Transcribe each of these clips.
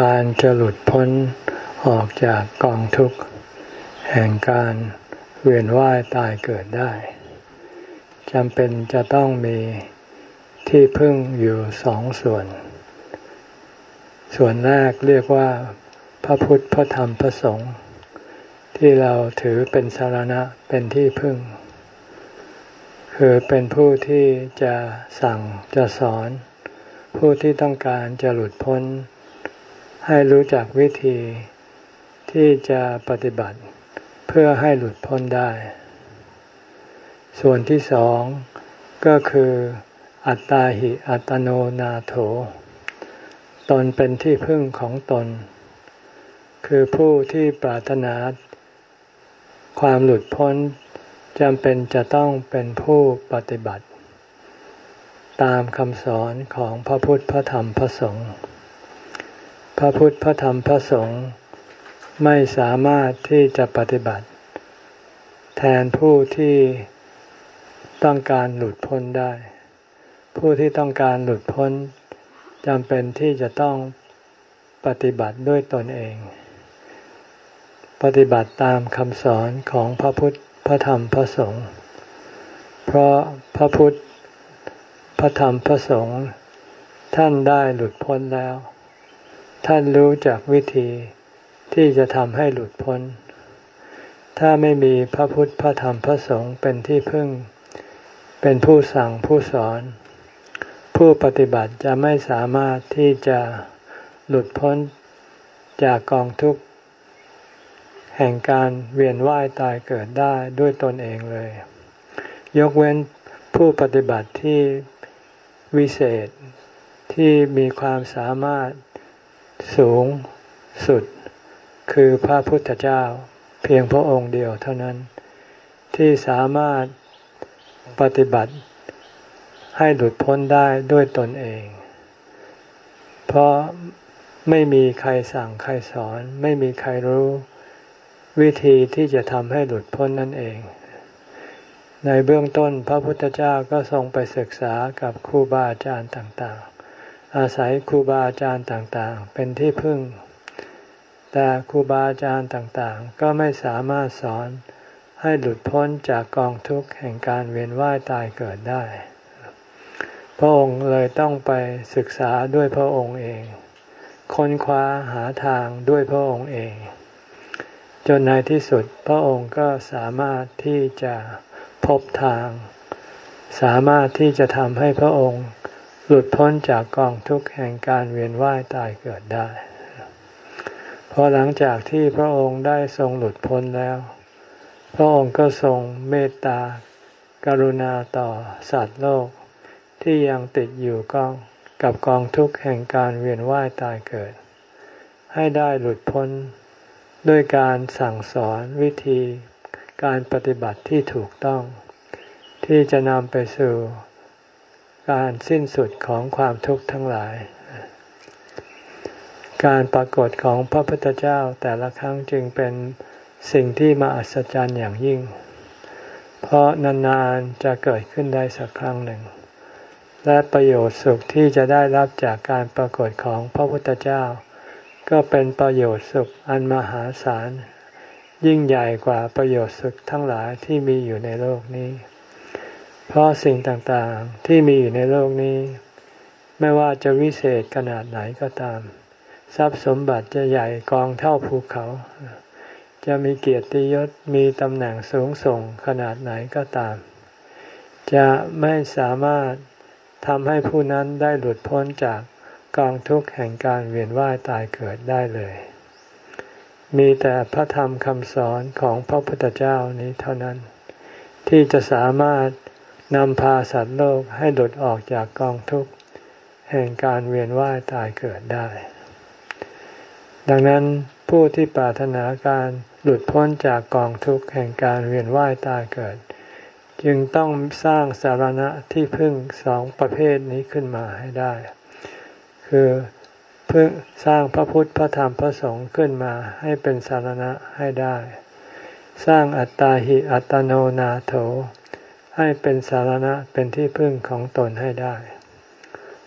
การจะหลุดพ้นออกจากกองทุกข์ แห่งการเวียนว่ายตายเกิดได้จำเป็นจะต้องมีที่พึ่งอยู่สองส่วน ส่วนแรกเรียกว่า พระพุทธพระธรรมพระสงฆ์ที่เราถือเป็นสารณะเป็นที่พึ่ง คือเป็นผู้ที่จะสั่งจะสอน ผู้ที่ต้องการจะหลุดพ้น ให้รู้จักวิธีที่จะปฏิบัติเพื่อให้หลุดพ้นได้ ส่วนที่สองก็คืออัตตาหิอัตโนนาโถ ตนเป็นที่พึ่งของตน คือผู้ที่ปรารถนาความหลุดพ้นจำเป็นจะต้องเป็นผู้ปฏิบัติ ตามคำสอนของพระพุทธพระธรรมพระสงฆ์ พระพุทธพระธรรมพระสงฆ์ไม่สามารถที่จะปฏิบัติ แทนผู้ที่ต้องการหลุดพ้นได้ ผู้ที่ต้องการหลุดพ้นจำเป็นที่จะต้องปฏิบัติด้วยตนเอง ปฏิบัติตามคำสอนของพระพุทธพระธรรมพระสงฆ์เพราะพระพุทธพระธรรมพระสงฆ์ท่านได้หลุดพ้นแล้ว ท่านรู้จักวิธีที่จะทำให้หลุดพ้น ถ้าไม่มีพระพุทธพระธรรมพระสงฆ์เป็นที่พึ่ง เป็นผู้สั่งผู้สอน ผู้ปฏิบัติจะไม่สามารถที่จะหลุดพ้นจากกองทุกข์ แห่งการเวียนว่ายตายเกิดได้ด้วยตนเองเลย ยกเว้นผู้ปฏิบัติที่วิเศษที่มีความสามารถ สูงสุด คือพระพุทธเจ้า เพียงพระองค์เดียวเท่านั้น ที่สามารถปฏิบัติให้หลุดพ้นได้ด้วยตนเอง เพราะไม่มีใครสั่งใครสอน ไม่มีใครรู้วิธีที่จะทำให้หลุดพ้นนั่นเอง ในเบื้องต้นพระพุทธเจ้าก็ทรงไปศึกษากับครูบาอาจารย์ต่างๆ อาศัยครูบาอาจารย์ต่างๆ เป็นที่พึ่ง แต่ครูบาอาจารย์ต่างๆ ก็ไม่สามารถสอนให้หลุดพ้นจากกองทุกข์แห่งการเวียนว่ายตายเกิดได้ พระองค์เลยต้องไปศึกษาด้วยพระองค์เอง ค้นคว้าหาทางด้วยพระองค์เอง จนในที่สุดพระองค์ก็สามารถที่จะพบทาง สามารถที่จะทำให้พระองค์ หลุดพ้นจากกองทุกข์แห่งการเวียนว่ายตายเกิดได้พอหลังจากที่พระองค์ได้ทรงหลุดพ้นแล้ว พระองค์ก็ทรงเมตตากรุณาต่อสัตว์โลก ที่ยังติดอยู่กองกับกองทุกข์แห่งการเวียนว่ายตายเกิด ให้ได้หลุดพ้นด้วยการสั่งสอนวิธีการปฏิบัติที่ถูกต้อง ที่จะนำไปสู่ การสิ้นสุดของความทุกข์ทั้งหลาย การปรากฏของพระพุทธเจ้าแต่ละครั้งจึงเป็นสิ่งที่มาอัศจรรย์อย่างยิ่ง เพราะนานๆจะเกิดขึ้นได้สักครั้งหนึ่ง และประโยชน์สุขที่จะได้รับจากการปรากฏของพระพุทธเจ้า ก็เป็นประโยชน์สุขอันมหาศาล ยิ่งใหญ่กว่าประโยชน์สุขทั้งหลายที่มีอยู่ในโลกนี้ เพราะสิ่งต่างๆที่มีอยู่ในโลกนี้ ไม่ว่าจะวิเศษขนาดไหนก็ตาม ทรัพย์สมบัติจะใหญ่กองเท่าภูเขา จะมีเกียรติยศมีตำแหน่งสูงส่งขนาดไหนก็ตาม จะไม่สามารถทำให้ผู้นั้นได้หลุดพ้นจากกองทุกข์แห่งการเวียนว่ายตายเกิดได้เลย มีแต่พระธรรมคำสอนของพระพุทธเจ้านี้เท่านั้น ที่จะสามารถ นำพาสัตว์โลกให้หลุดออกจากกองทุกข์ แห่งการเวียนว่ายตายเกิดได้ ดังนั้นผู้ที่ปรารถนาการหลุดพ้นจากกองทุกข์แห่งการเวียนว่ายตายเกิด จึงต้องสร้างสารณะที่พึ่งสองประเภทนี้ขึ้นมาให้ได้ คือเพื่อสร้างพระพุทธพระธรรมพระสงฆ์ขึ้นมาให้เป็นสารณะให้ได้ สร้างอัตตาหิอัตโนนาโถ ให้เป็นสารณะเป็นที่พึ่งของตนให้ได้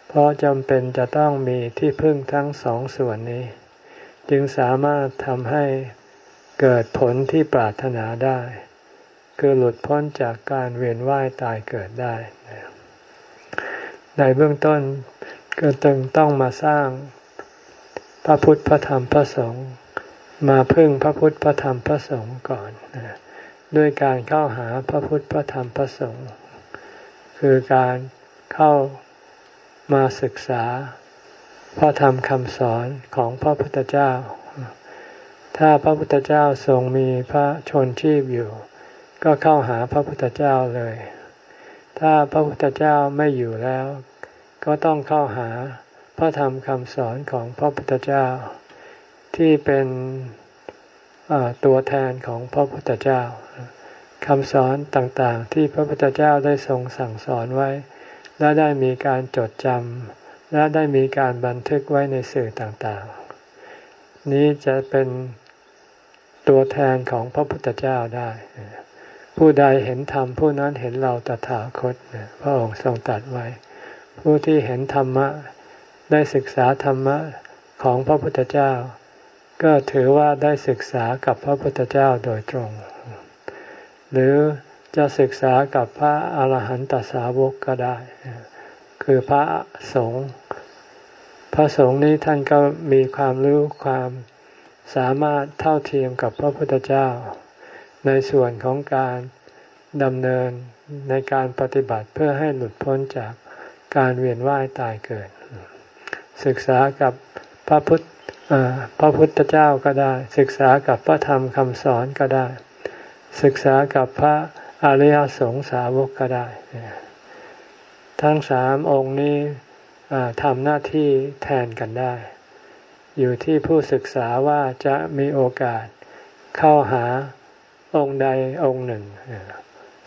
เพราะจำเป็นจะต้องมีที่พึ่งทั้งสองส่วนนี้ จึงสามารถทำให้เกิดผลที่ปรารถนาได้ คือหลุดพ้นจากการเวียนว่ายตายเกิดได้ ในเบื้องต้นก็ตึงต้องมาสร้างพระพุทธพระธรรมพระสงฆ์มาพึ่งพระพุทธพระธรรมพระสงฆ์ก่อน ด้วยการเข้าหาพระพุทธพระธรรมพระสงฆ์คือการเข้ามาศึกษา พระธรรมคำสอนของพระพุทธเจ้า ถ้าพระพุทธเจ้าทรงมีพระชนชีพอยู่ ก็เข้าหาพระพุทธเจ้าเลย ถ้าพระพุทธเจ้าไม่อยู่แล้ว ก็ต้องเข้าหาพระธรรมคำสอนของพระพุทธเจ้า ที่เป็น ตัวแทนของพระพุทธเจ้าคำสอนต่างๆ ที่พระพุทธเจ้าได้ทรงสั่งสอนไว้ และได้มีการจดจำและได้มีการบันทึกไว้ในสื่อต่างๆ นี้จะเป็นตัวแทนของพระพุทธเจ้าได้ ผู้ใดเห็นธรรมผู้นั้นเห็นเราตถาคตพระองค์ทรงตรัสไว้ ผู้ที่เห็นธรรมะได้ศึกษาธรรมะของพระพุทธเจ้า ก็ถือว่าได้ศึกษากับพระพุทธเจ้าโดยตรง หรือจะศึกษากับพระอาหารหันตสาวกก็ได้ คือพระสงฆ์พระสงฆ์นี้ท่านก็มีความรู้ความสามารถเท่าเทียมกับพระพุทธเจ้า ในส่วนของการดำเนินในการปฏิบัติเพื่อให้หลุดพ้นจากการเวียนว่ายตายเกิด ศึกษากับพระพุทธ พระพุทธเจ้าก็ได้ ศึกษากับพระธรรมคำสอนก็ได้ ศึกษากับพระอริยสงสาวกก็ได้ ทั้งสามองค์นี้ทำหน้าที่แทนกันได้ อยู่ที่ผู้ศึกษาว่าจะมีโอกาสเข้าหาองค์ใดองค์หนึ่ง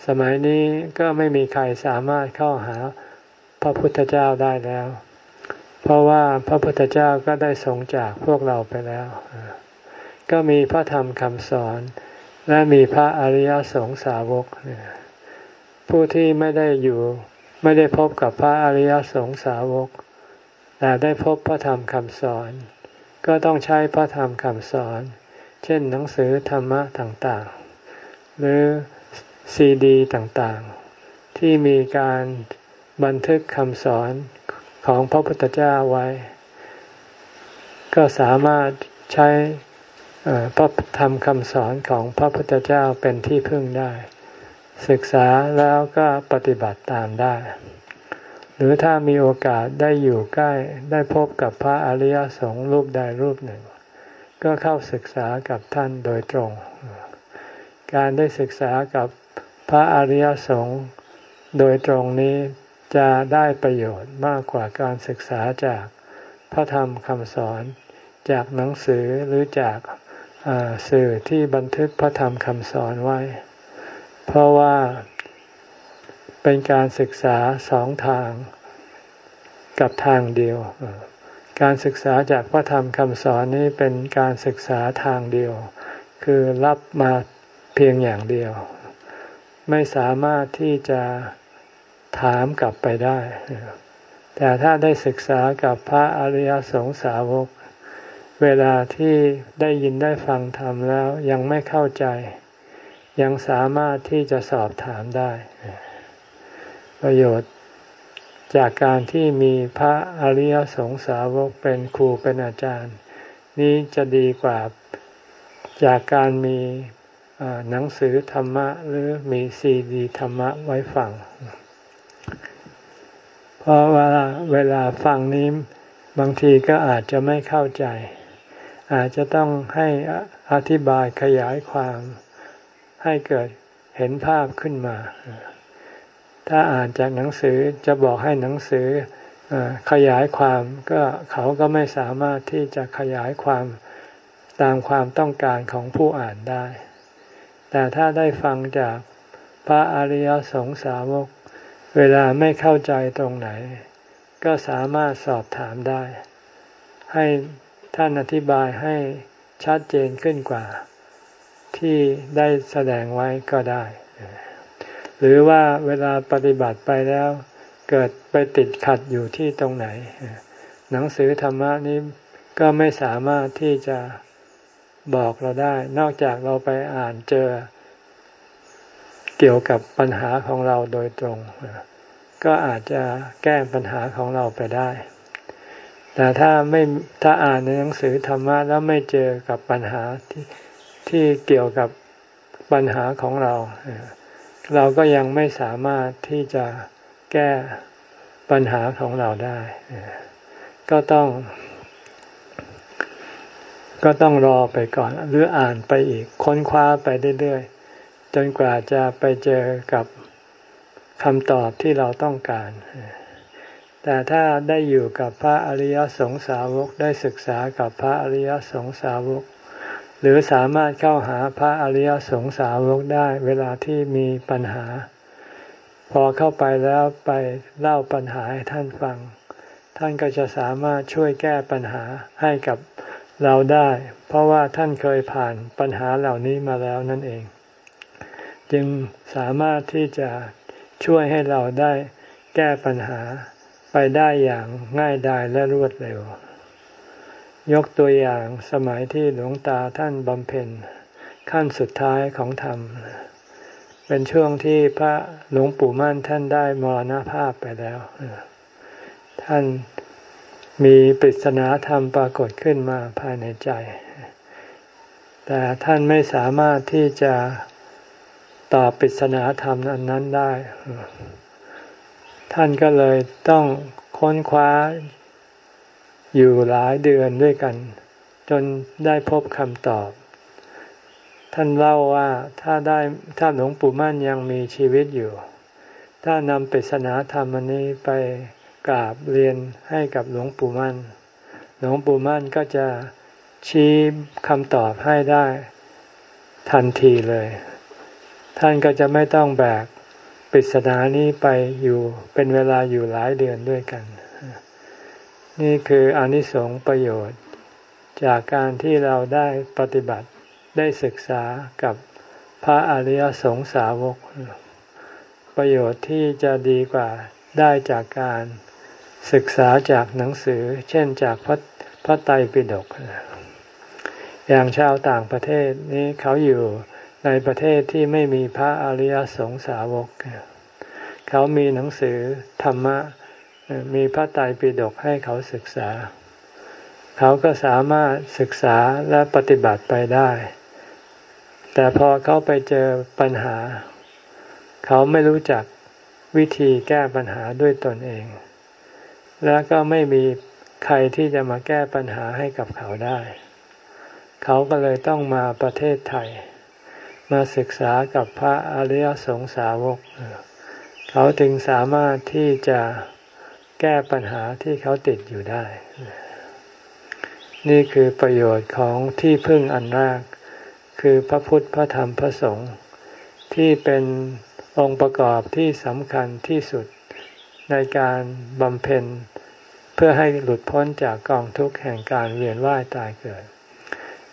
สมัยนี้ก็ไม่มีใครสามารถเข้าหาพระพุทธเจ้าได้แล้ว เพราะว่าพระพุทธเจ้าก็ได้ทรงจากพวกเราไปแล้ว ก็มีพระธรรมคำสอน และมีพระอริยสงสาวก ผู้ที่ไม่ได้อยู่ไม่ได้พบกับพระอริยสงสาวก แต่ได้พบพระธรรมคำสอน ก็ต้องใช้พระธรรมคำสอน เช่นหนังสือธรรมะต่างๆ หรือซีดีต่างๆ ที่มีการบันทึกคำสอน ของพระพุทธเจ้าไว้ ก็สามารถใช้พระธรรมคำสอนของพระพุทธเจ้าเป็นที่พึ่งได้ ศึกษาแล้วก็ปฏิบัติตามได้ หรือถ้ามีโอกาสได้อยู่ใกล้ได้พบกับพระอริยสงฆ์รูปใดรูปหนึ่ง ก็เข้าศึกษากับท่านโดยตรง การได้ศึกษากับพระอริยสงฆ์โดยตรงนี้ จะได้ประโยชน์มากกว่าการศึกษาจากพระธรรมคำสอนจากหนังสือหรือจากสื่อที่บันทึกพระธรรมคำสอนไว้ เพราะว่าเป็นการศึกษาสองทางกับทางเดียว การศึกษาจากพระธรรมคำสอนนี้เป็นการศึกษาทางเดียว คือรับมาเพียงอย่างเดียว ไม่สามารถที่จะ ถามกลับไปได้ แต่ถ้าได้ศึกษากับพระอริยสงสาวก เวลาที่ได้ยินได้ฟังธรรมแล้วยังไม่เข้าใจ ยังสามารถที่จะสอบถามได้ ประโยชน์จากการที่มีพระอริยสงสาวกเป็นครูเป็นอาจารย์ นี้จะดีกว่าจากการมีหนังสือธรรมะ หรือมีซีดีธรรมะไว้ฟัง เพราะว่าเวลาฟังนี้บางทีก็อาจจะไม่เข้าใจ อาจจะต้องให้อธิบายขยายความให้เกิดเห็นภาพขึ้นมา ถ้าอ่านจากหนังสือจะบอกให้หนังสือขยายความก็เขาก็ไม่สามารถที่จะขยายความตามความต้องการของผู้อ่านได้ แต่ถ้าได้ฟังจากพระอริยสงสาวก เวลาไม่เข้าใจตรงไหน ก็สามารถสอบถามได้ ให้ท่านอธิบายให้ชัดเจนขึ้นกว่า ที่ได้แสดงไว้ก็ได้ หรือว่าเวลาปฏิบัติไปแล้ว เกิดไปติดขัดอยู่ที่ตรงไหน หนังสือธรรมะนี้ก็ไม่สามารถที่จะบอกเราได้ นอกจากเราไปอ่านเจอ เกี่ยวกับปัญหาของเราโดยตรง ก็อาจจะแก้ปัญหาของเราไปได้ แต่ถ้าไม่ถ้าอ่านในหนังสือธรรมะแล้วไม่เจอกับปัญหาที่ที่เกี่ยวกับปัญหาของเรา เราก็ยังไม่สามารถที่จะแก้ปัญหาของเราได้ ก็ต้อง ก็ต้องรอไปก่อน หรืออ่านไปอีกค้นคว้าไปเรื่อยๆ จนกว่าจะไปเจอกับคำตอบที่เราต้องการ แต่ถ้าได้อยู่กับพระอริยสงสาวกได้ศึกษากับพระอริยสงสาวก หรือสามารถเข้าหาพระอริยสงสาวกได้เวลาที่มีปัญหา พอเข้าไปแล้วไปเล่าปัญหาให้ท่านฟัง ท่านก็จะสามารถช่วยแก้ปัญหาให้กับเราได้ เพราะว่าท่านเคยผ่านปัญหาเหล่านี้มาแล้วนั่นเอง จึงสามารถที่จะช่วยให้เราได้แก้ปัญหาไปได้อย่างง่ายดายและรวดเร็ว ยกตัวอย่างสมัยที่หลวงตาท่านบำเพ็ญขั้นสุดท้ายของธรรม เป็นช่วงที่พระหลวงปู่มั่นท่านได้มรณภาพไปแล้ว ท่านมีปริศนาธรรมปรากฏขึ้นมาภายในใจ แต่ท่านไม่สามารถที่จะ ตอบปริศนาธรรมอันนั้นได้ ท่านก็เลยต้องค้นคว้าอยู่หลายเดือนด้วยกัน จนได้พบคำตอบ ท่านเล่าว่าถ้าได้ถ้าหลวงปู่มั่นยังมีชีวิตอยู่ ถ้านำปริศนาธรรมอันนี้ไปกราบเรียนให้กับหลวงปู่มั่น หลวงปู่มั่นก็จะชี้คำตอบให้ได้ทันทีเลย ท่านก็จะไม่ต้องแบกปริศนานี้ไปอยู่เป็นเวลาอยู่หลายเดือนด้วยกัน นี่คืออนิสงส์ประโยชน์ จากการที่เราได้ปฏิบัติได้ศึกษากับพระอริยสงสาวก ประโยชน์ที่จะดีกว่าได้จากการศึกษาจากหนังสือ เช่นจากพระพระไตรปิฎกอย่างชาวต่างประเทศนี้เขาอยู่ ในประเทศที่ไม่มีพระอริยสงสาวก เขามีหนังสือธรรมะ มีพระไตรปิฎกให้เขาศึกษา เขาก็สามารถศึกษาและปฏิบัติไปได้ แต่พอเขาไปเจอปัญหา เขาไม่รู้จักวิธีแก้ปัญหาด้วยตนเอง และก็ไม่มีใครที่จะมาแก้ปัญหาให้กับเขาได้ เขาก็เลยต้องมาประเทศไทย มาศึกษากับพระอริยสงสาวก เขาถึงสามารถที่จะแก้ปัญหาที่เขาติดอยู่ได้ นี่คือประโยชน์ของที่พึ่งอันแรก คือพระพุทธพระธรรมพระสงฆ์ที่เป็นองค์ประกอบที่สำคัญที่สุดในการบำเพ็ญ เพื่อให้หลุดพ้นจากกองทุกข์แห่งการเวียนว่ายตายเกิด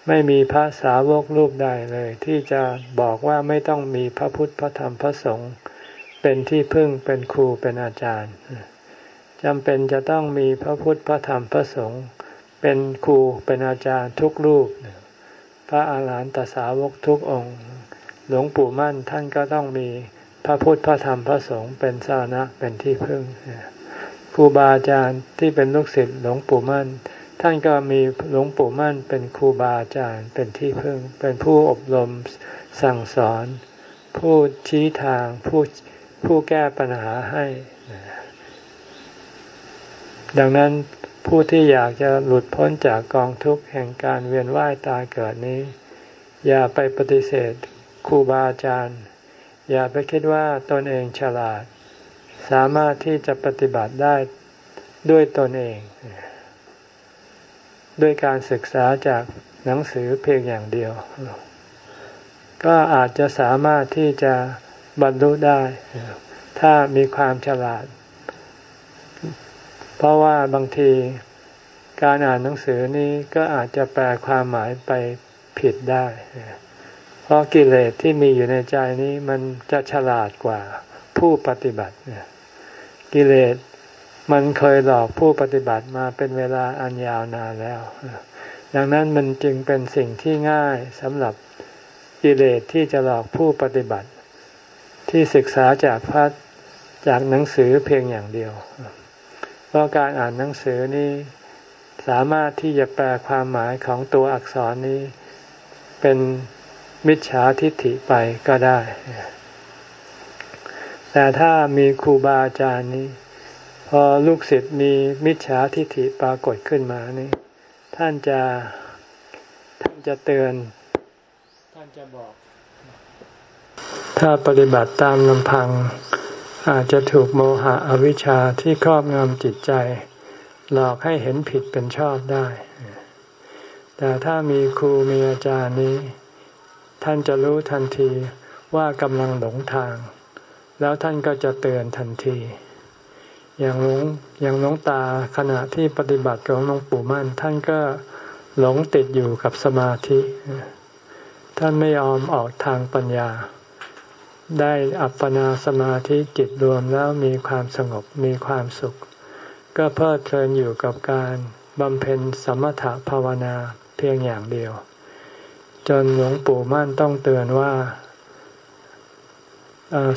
ไม่มีพระสาวกรูปใดเลย ที่จะบอกว่าไม่ต้องมีพระพุทธพระธรรมพระสงฆ์เป็นที่พึ่งเป็นครูเป็นอาจารย์จำเป็นจะต้องมีพระพุทธพระธรรมพระสงฆ์เป็นครูเป็นอาจารย์ทุกรูป พระอาหารหันตสาวกทุกองค์ หลวงปู่มั่นท่านก็ต้องมีพระพุทธพระธรรมพระสงฆ์เป็นสาระเป็นที่พึ่งครูบาอาจารย์ที่เป็นลูกศิษย์หลวงปู่มั่น ท่านก็มีหลวงปู่มั่นเป็นครูบาอาจารย์เป็นที่พึ่ง เป็นผู้อบรมสั่งสอน ผู้ชี้ทางผู้ผู้แก้ปัญหาให้ ดังนั้นผู้ที่อยากจะหลุดพ้นจากกองทุกข์แห่งการเวียนว่ายตายเกิดนี้ อย่าไปปฏิเสธครูบาอาจารย์ อย่าไปคิดว่าตนเองฉลาด สามารถที่จะปฏิบัติได้ด้วยตนเอง ด้วยการศึกษาจากหนังสือเพียงอย่างเดียว ก็อาจจะสามารถที่จะบรรลุได้ ถ้ามีความฉลาด เพราะว่าบางทีการอ่านหนังสือนี้ก็อาจจะแปลความหมายไปผิดได้ เพราะกิเลสที่มีอยู่ในใจนี้มันจะฉลาดกว่าผู้ปฏิบัติกิเลส มันเคยหลอกผู้ปฏิบัติมาเป็นเวลาอันยาวนานแล้วดังนั้นมันจึงเป็นสิ่งที่ง่ายสำหรับกิเลสที่จะหลอกผู้ปฏิบัติ ที่ศึกษาจากพระจากหนังสือเพียงอย่างเดียว เพราะการอ่านหนังสือนี้สามารถที่จะแปลความหมายของตัวอักษรนี้ เป็นมิจฉาทิฏฐิไปก็ได้ แต่ถ้ามีครูบาอาจารย์นี้ พอลูกศิษย์มีมิจฉาทิฏฐิปรากฏขึ้นมานี่ท่านจะท่านจะเตือน ท่านจะบอก ถ้าปฏิบัติตามลำพัง อาจจะถูกโมหะอวิชชาที่ครอบงำจิตใจ หลอกให้เห็นผิดเป็นชอบได้ แต่ถ้ามีครูมีอาจารย์นี้ ท่านจะรู้ทันทีว่ากำลังหลงทาง แล้วท่านก็จะเตือนทันที อย่างหลวงอย่างหลวงตาขณะที่ปฏิบัติของหลวงปู่มั่น ท่านก็หลงติดอยู่กับสมาธิ ท่านไม่ยอมออกทางปัญญา ได้อัปปนาสมาธิจิตรวมแล้วมีความสงบมีความสุข ก็เพลิดเพลินอยู่กับการบำเพ็ญสมถะภาวนาเพียงอย่างเดียว จนหลวงปู่มั่นต้องเตือนว่า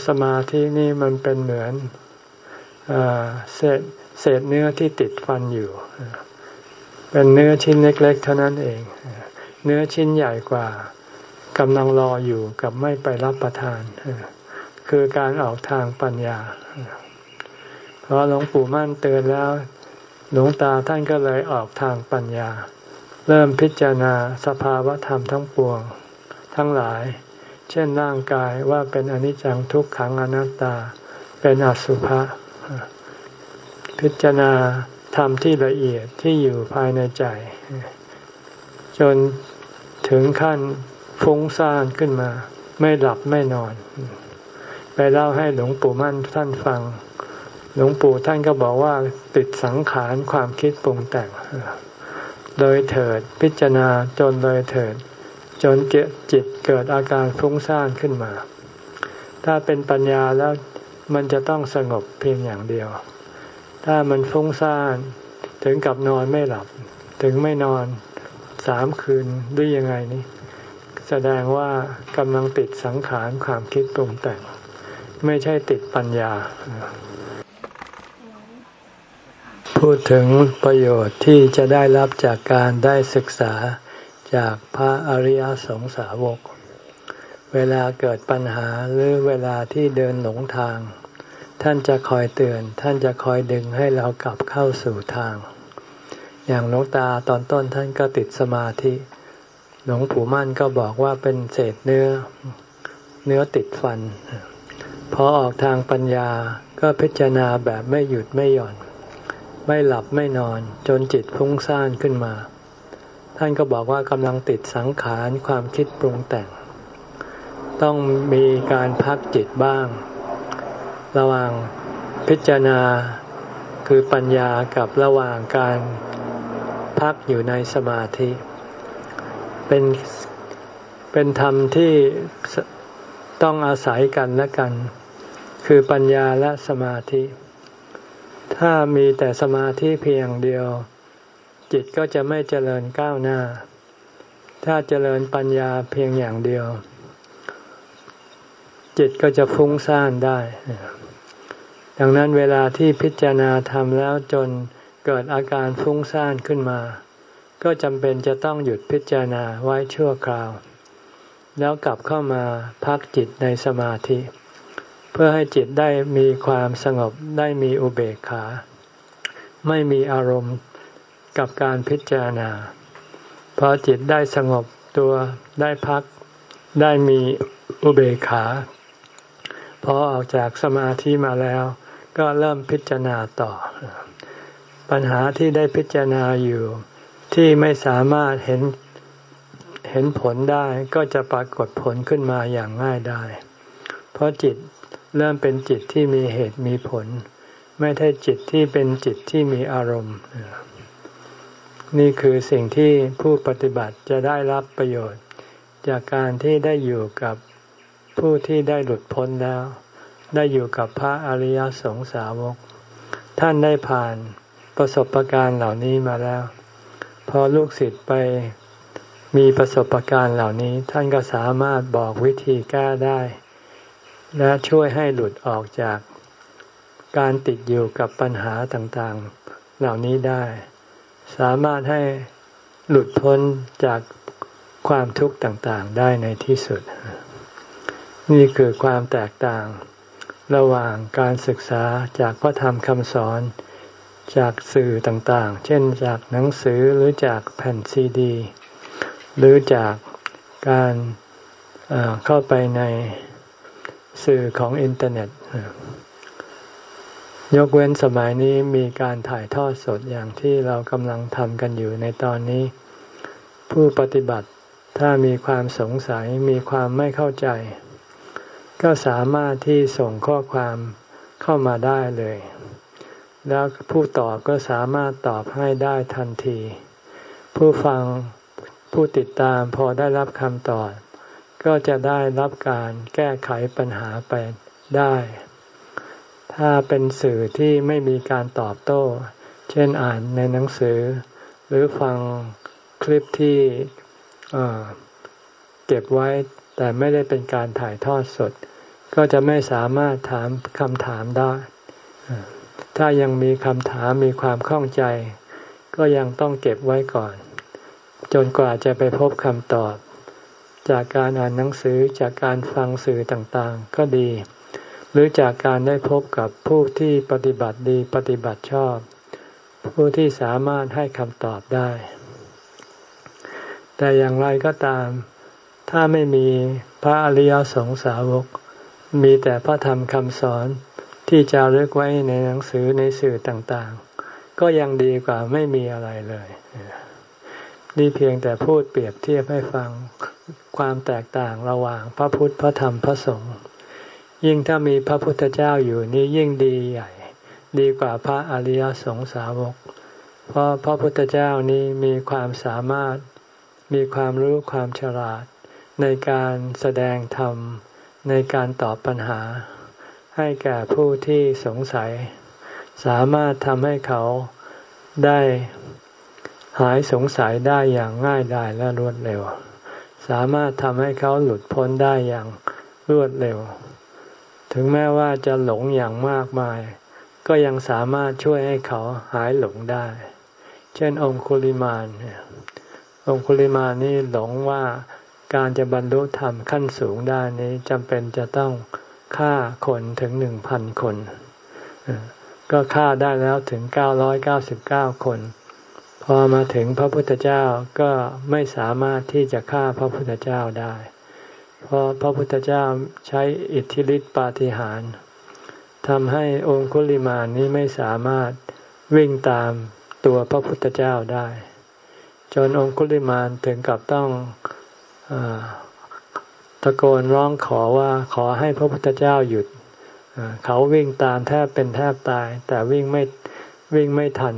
สมาธินี่มันเป็นเหมือน เศษเศษเนื้อที่ติดฟันอยู่ เป็นเนื้อชิ้นเล็ก ๆ เท่านั้นเอง เนื้อชิ้นใหญ่กว่ากำลังรออยู่กับไม่ไปรับประทาน คือการออกทางปัญญา เพราะหลวงปู่มั่นเตือนแล้ว หลวงตาท่านก็เลยออกทางปัญญา เริ่มพิจารณาสภาวะธรรมทั้งปวง ทั้งหลาย เช่นร่างกายว่าเป็นอนิจจังทุกขังอนัตตา เป็นอสุภะ พิจารณาธรรมที่ละเอียดที่อยู่ภายในใจ จนถึงขั้นฟุ้งซ่านขึ้นมา ไม่หลับไม่นอน ไปเล่าให้หลวงปู่มั่นท่านฟัง หลวงปู่ท่านก็บอกว่าติดสังขารความคิดปรุงแต่งโดยเถิดพิจารณาจนเลยเถิด จนเกจิตเกิดอาการฟุ้งซ่านขึ้นมา ถ้าเป็นปัญญาแล้ว มันจะต้องสงบเพียงอย่างเดียว ถ้ามันฟุ้งซ่านถึงกับนอนไม่หลับ ถึงไม่นอนสามคืนด้วยยังไงนี่แสดงว่ากำลังติดสังขารความคิดปรุงแต่ง ไม่ใช่ติดปัญญา พูดถึงประโยชน์ที่จะได้รับจากการได้ศึกษาจากพระอริยสงสาวก เวลาเกิดปัญหาหรือเวลาที่เดินหลงทาง ท่านจะคอยเตือน ท่านจะคอยดึงให้เรากลับเข้าสู่ทาง อย่างหลวงตาตอนต้นท่านก็ติดสมาธิ หลวงปู่มั่นก็บอกว่าเป็นเศษเนื้อ เนื้อติดฟัน พอออกทางปัญญาก็พิจารณาแบบไม่หยุดไม่หย่อน ไม่หลับไม่นอนจนจิตฟุ้งซ่านขึ้นมา ท่านก็บอกว่ากำลังติดสังขารความคิดปรุงแต่ง ต้องมีการพักจิตบ้าง ระหว่างพิจารณาคือปัญญากับระหว่างการพักอยู่ในสมาธิ เป็นเป็นธรรมที่ต้องอาศัยกันและกัน คือปัญญาและสมาธิ ถ้ามีแต่สมาธิเพียงเดียว จิตก็จะไม่เจริญก้าวหน้า ถ้าเจริญปัญญาเพียงอย่างเดียว จิตก็จะฟุ้งซ่านได้ ดังนั้นเวลาที่พิจารณาทำแล้วจนเกิดอาการฟุ้งซ่านขึ้นมา ก็จำเป็นจะต้องหยุดพิจารณาไว้ชั่วคราว แล้วกลับเข้ามาพักจิตในสมาธิ เพื่อให้จิตได้มีความสงบได้มีอุเบกขา ไม่มีอารมณ์กับการพิจารณาพอจิตได้สงบตัวได้พักได้มีอุเบกขา พอออกจากสมาธิมาแล้ว ก็เริ่มพิจารณาต่อ ปัญหาที่ได้พิจารณาอยู่ ที่ไม่สามารถเห็นเห็นผลได้ก็จะปรากฏผลขึ้นมาอย่างง่ายได้ เพราะจิตเริ่มเป็นจิตที่มีเหตุมีผล ไม่ใช่จิตที่เป็นจิตที่มีอารมณ์ นี่คือสิ่งที่ผู้ปฏิบัติจะได้รับประโยชน์ จากการที่ได้อยู่กับ ผู้ที่ได้หลุดพ้นแล้ว ได้อยู่กับพระอริยสงสาวก ท่านได้ผ่านประสบการณ์เหล่านี้มาแล้ว พอลูกศิษย์ไปมีประสบการณ์เหล่านี้ ท่านก็สามารถบอกวิธีแก้ได้ และช่วยให้หลุดออกจากการติดอยู่กับปัญหาต่างๆ เหล่านี้ได้ สามารถให้หลุดพ้นจากความทุกข์ต่างๆ ได้ในที่สุด นี่คือความแตกต่าง ระหว่างการศึกษาจากพระธรรมคำสอนจากสื่อต่างๆ เช่นจากหนังสือหรือจากแผ่นซีดี หรือจากการเข้าไปในสื่อของอินเทอร์เน็ต ยกเว้นสมัยนี้มีการถ่ายทอดสดอย่างที่เรากำลังทำกันอยู่ในตอนนี้ ผู้ปฏิบัติถ้ามีความสงสัยมีความไม่เข้าใจ ก็สามารถที่ส่งข้อความเข้ามาได้เลย แล้วผู้ตอบก็สามารถตอบให้ได้ทันที ผู้ฟังผู้ติดตามพอได้รับคำตอบ ก็จะได้รับการแก้ไขปัญหาไปได้ ถ้าเป็นสื่อที่ไม่มีการตอบโต้ เช่นอ่านในหนังสือ หรือฟังคลิปที่เก็บไว้แต่ไม่ได้เป็นการถ่ายทอดสด ก็จะไม่สามารถถามคำถามได้ ถ้ายังมีคำถามมีความข้องใจ ก็ยังต้องเก็บไว้ก่อน จนกว่าจะไปพบคำตอบ จากการอ่านหนังสือจากการฟังสื่อต่างๆ ก็ดี หรือจากการได้พบกับผู้ที่ปฏิบัติดีปฏิบัติชอบ ผู้ที่สามารถให้คำตอบได้ แต่อย่างไรก็ตาม ถ้าไม่มีพระอริยสงสาวก มีแต่พระธรรมคำสอนที่จะเลือกไว้ในหนังสือในสื่อต่างๆ ก็ยังดีกว่าไม่มีอะไรเลย นี่เพียงแต่พูดเปรียบเทียบให้ฟังความแตกต่างระหว่างพระพุทธพระธรรมพระสงฆ์ยิ่งถ้ามีพระพุทธเจ้าอยู่นี่ยิ่งดีใหญ่ ดีกว่าพระอริยสงสาวก เพราะพระพุทธเจ้านี้มีความสามารถมีความรู้ความฉลาดในการแสดงธรรม ในการตอบปัญหา ให้แก่ผู้ที่สงสัย สามารถทำให้เขาได้หายสงสัยได้อย่างง่ายดายและรวดเร็ว สามารถทำให้เขาหลุดพ้นได้อย่างรวดเร็ว ถึงแม้ว่าจะหลงอย่างมากมาย ก็ยังสามารถช่วยให้เขาหายหลงได้ เช่นองคุลิมานเนี่ยองคุลิมานนี่หลงว่า การจะบรรลุธรรมขั้นสูงได้นี้จำเป็นจะต้องฆ่าคนถึงหนึ่งพันคน ก็ฆ่าได้แล้วถึงเก้าร้อยเก้าสิบเก้าคน พอมาถึงพระพุทธเจ้าก็ไม่สามารถที่จะฆ่าพระพุทธเจ้าได้ เพราะพระพุทธเจ้าใช้อิทธิฤทธิปาฏิหาริย์ทำให้องคุลิมานี้ไม่สามารถวิ่งตามตัวพระพุทธเจ้าได้ จนองคุลิมานถึงกับต้อง ตะโกนร้องขอว่าขอให้พระพุทธเจ้าหยุดเขาวิ่งตามแทบเป็นแทบตาย แต่วิ่งไม่วิ่งไม่ทัน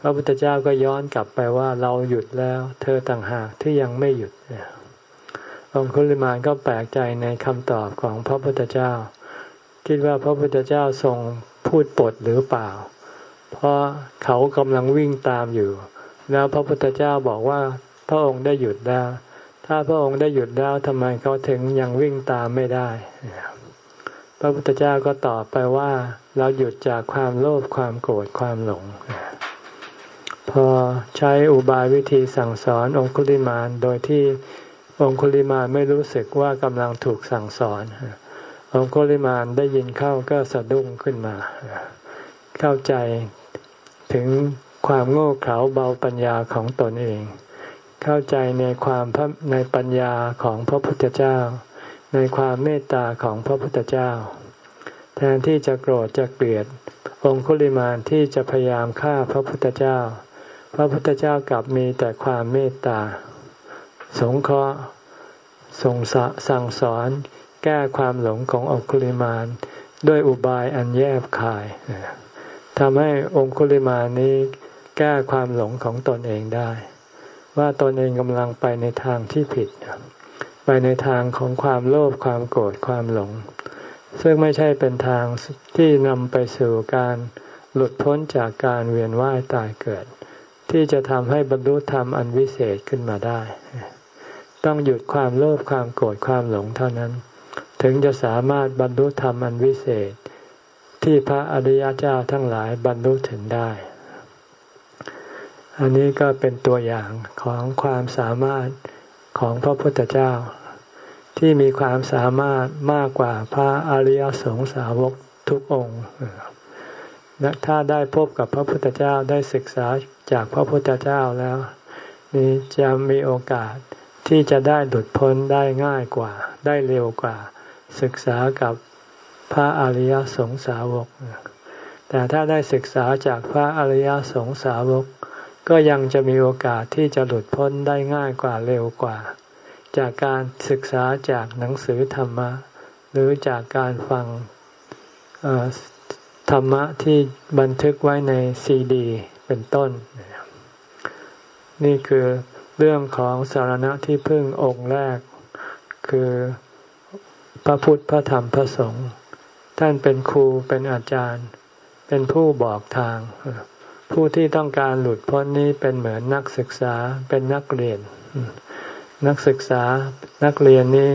พระพุทธเจ้าก็ย้อนกลับไปว่าเราหยุดแล้ว เธอต่างหากที่ยังไม่หยุดองคุลิมานก็แปลกใจในคำตอบของพระพุทธเจ้า คิดว่าพระพุทธเจ้าทรงพูดปดหรือเปล่า เพราะเขากำลังวิ่งตามอยู่ แล้วพระพุทธเจ้าบอกว่าพระองค์ได้หยุดแล้ว ถ้าพระองค์ได้หยุดแล้วทำไมเขาถึงยังวิ่งตามไม่ได้ พระพุทธเจ้าก็ตอบไปว่าเราหยุดจากความโลภความโกรธความหลง พอใช้อุบายวิธีสั่งสอนองคุลิมานโดยที่องคุลิมานไม่รู้สึกว่ากำลังถูกสั่งสอน องคุลิมานได้ยินเข้าก็สะดุ้งขึ้นมา เข้าใจถึงความโง่เขลาเบาปัญญาของตนเอง เข้าใจในความในปัญญาของพระพุทธเจ้า ในความเมตตาของพระพุทธเจ้า แทนที่จะโกรธจะเกลียด องคุลิมานที่จะพยายามฆ่าพระพุทธเจ้า พระพุทธเจ้ากลับมีแต่ความเมตตา สงเคราะห์ส่งสั่งสอน แก้ความหลงขององคุลิมานด้วยอุบายอันแยบคายทำให้องคุลิมานี้แก้ความหลงของตนเองได้ ว่าตนเองกำลังไปในทางที่ผิด ไปในทางของความโลภความโกรธความหลง ซึ่งไม่ใช่เป็นทางที่นำไปสู่การหลุดพ้นจากการเวียนว่ายตายเกิด ที่จะทำให้บรรลุธรรมอันวิเศษขึ้นมาได้ ต้องหยุดความโลภความโกรธความหลงเท่านั้น ถึงจะสามารถบรรลุธรรมอันวิเศษ ที่พระอริยเจ้าทั้งหลายบรรลุถึงได้ อันนี้ก็เป็นตัวอย่างของความสามารถของพระพุทธเจ้า ที่มีความสามารถมากกว่าพระอริยสงสาวกทุกองค์ถ้าได้พบกับพระพุทธเจ้าได้ศึกษาจากพระพุทธเจ้าแล้ว นี้จะมีโอกาสที่จะได้หลุดพ้นได้ง่ายกว่า ได้เร็วกว่า ศึกษากับพระอริยสงสาวก แต่ถ้าได้ศึกษาจากพระอริยสงสาวก ก็ยังจะมีโอกาสที่จะหลุดพ้นได้ง่ายกว่าเร็วกว่า จากการศึกษาจากหนังสือธรรมะ หรือจากการฟังธรรมะที่บันทึกไว้ในซีดี เป็นต้น นี่คือเรื่องของสารณะที่พึ่งองค์แรก คือพระพุทธพระธรรมพระสงฆ์ท่านเป็นครูเป็นอาจารย์ เป็นผู้บอกทาง ผู้ที่ต้องการหลุดพ้นนี้เป็นเหมือนนักศึกษาเป็นนักเรียน นักศึกษานักเรียนนี้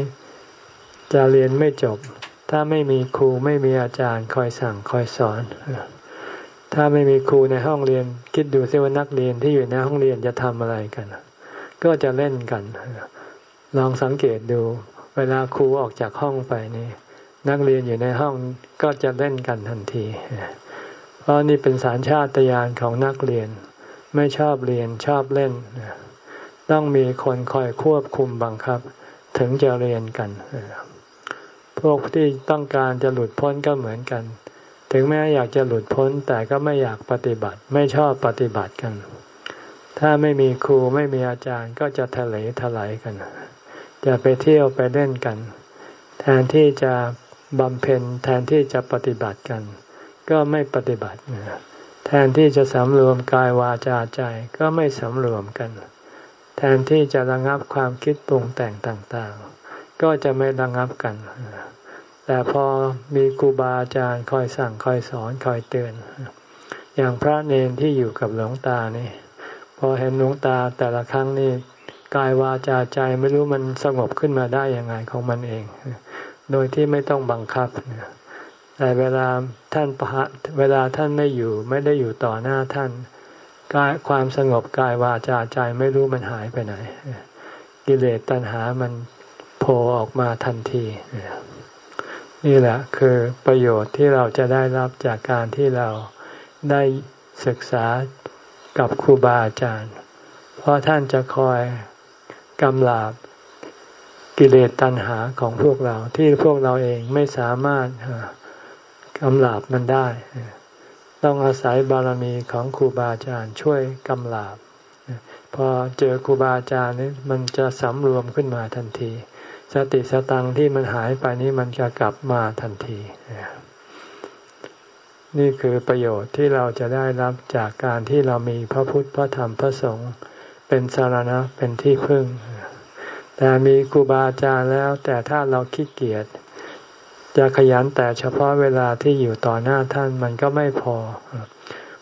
จะเรียนไม่จบ ถ้าไม่มีครูไม่มีอาจารย์คอยสั่งคอยสอน ถ้าไม่มีครูในห้องเรียน คิดดูซิว่านักเรียนที่อยู่ในห้องเรียนจะทำอะไรกัน ก็จะเล่นกัน ลองสังเกตดู เวลาครูออกจากห้องไปนี่นักเรียนอยู่ในห้องก็จะเล่นกันทันที เพราะนี่เป็นสารชาติญาณของนักเรียน ไม่ชอบเรียนชอบเล่น ต้องมีคนคอยควบคุมบังคับ ถึงจะเรียนกัน พวกที่ต้องการจะหลุดพ้นก็เหมือนกัน ถึงแม้อยากจะหลุดพ้นแต่ก็ไม่อยากปฏิบัติ ไม่ชอบปฏิบัติกัน ถ้าไม่มีครูไม่มีอาจารย์ก็จะทะเลทลายกัน จะไปเที่ยวไปเล่นกัน แทนที่จะบำเพ็ญแทนที่จะปฏิบัติกัน ก็ไม่ปฏิบัติ แทนที่จะสำรวมกายวาจาใจก็ไม่สำรวมกัน แทนที่จะระงับความคิดปรุงแต่งต่างๆ ก็จะไม่ระงับกัน แต่พอมีครูบาอาจารย์คอยสั่งคอยสอนคอยเตือน อย่างพระเนนที่อยู่กับหลวงตานี่ พอเห็นหลวงตาแต่ละครั้งนี่กายวาจาใจไม่รู้มันสงบขึ้นมาได้ยังไงของมันเอง โดยที่ไม่ต้องบังคับ แต่เวลาท่านพระเวลาท่านไม่อยู่ไม่ได้อยู่ต่อหน้าท่านกายความสงบกายวาจาใจไม่รู้มันหายไปไหน กิเลสตัณหามันโผล่ออกมาทันที นี่แหละคือประโยชน์ที่เราจะได้รับจากการที่เราได้ศึกษากับครูบาอาจารย์ เพราะท่านจะคอยกำลาบกิเลสตัณหาของพวกเราที่พวกเราเองไม่สามารถ กำลาบมันได้ ต้องอาศัยบารมีของครูบาอาจารย์ช่วยกำลาบพอเจอครูบาอาจารย์นี่มันจะสำรวมขึ้นมาทันที สติสตังที่มันหายไปนี้มันจะกลับมาทันที นี่คือประโยชน์ที่เราจะได้รับจากการที่เรามีพระพุทธพระธรรมพระสงฆ์เป็นสารณะเป็นที่พึ่ง แต่มีครูบาอาจารย์แล้วแต่ถ้าเราขี้เกียจ จะขยันแต่เฉพาะเวลาที่อยู่ต่อหน้าท่านมันก็ไม่พอ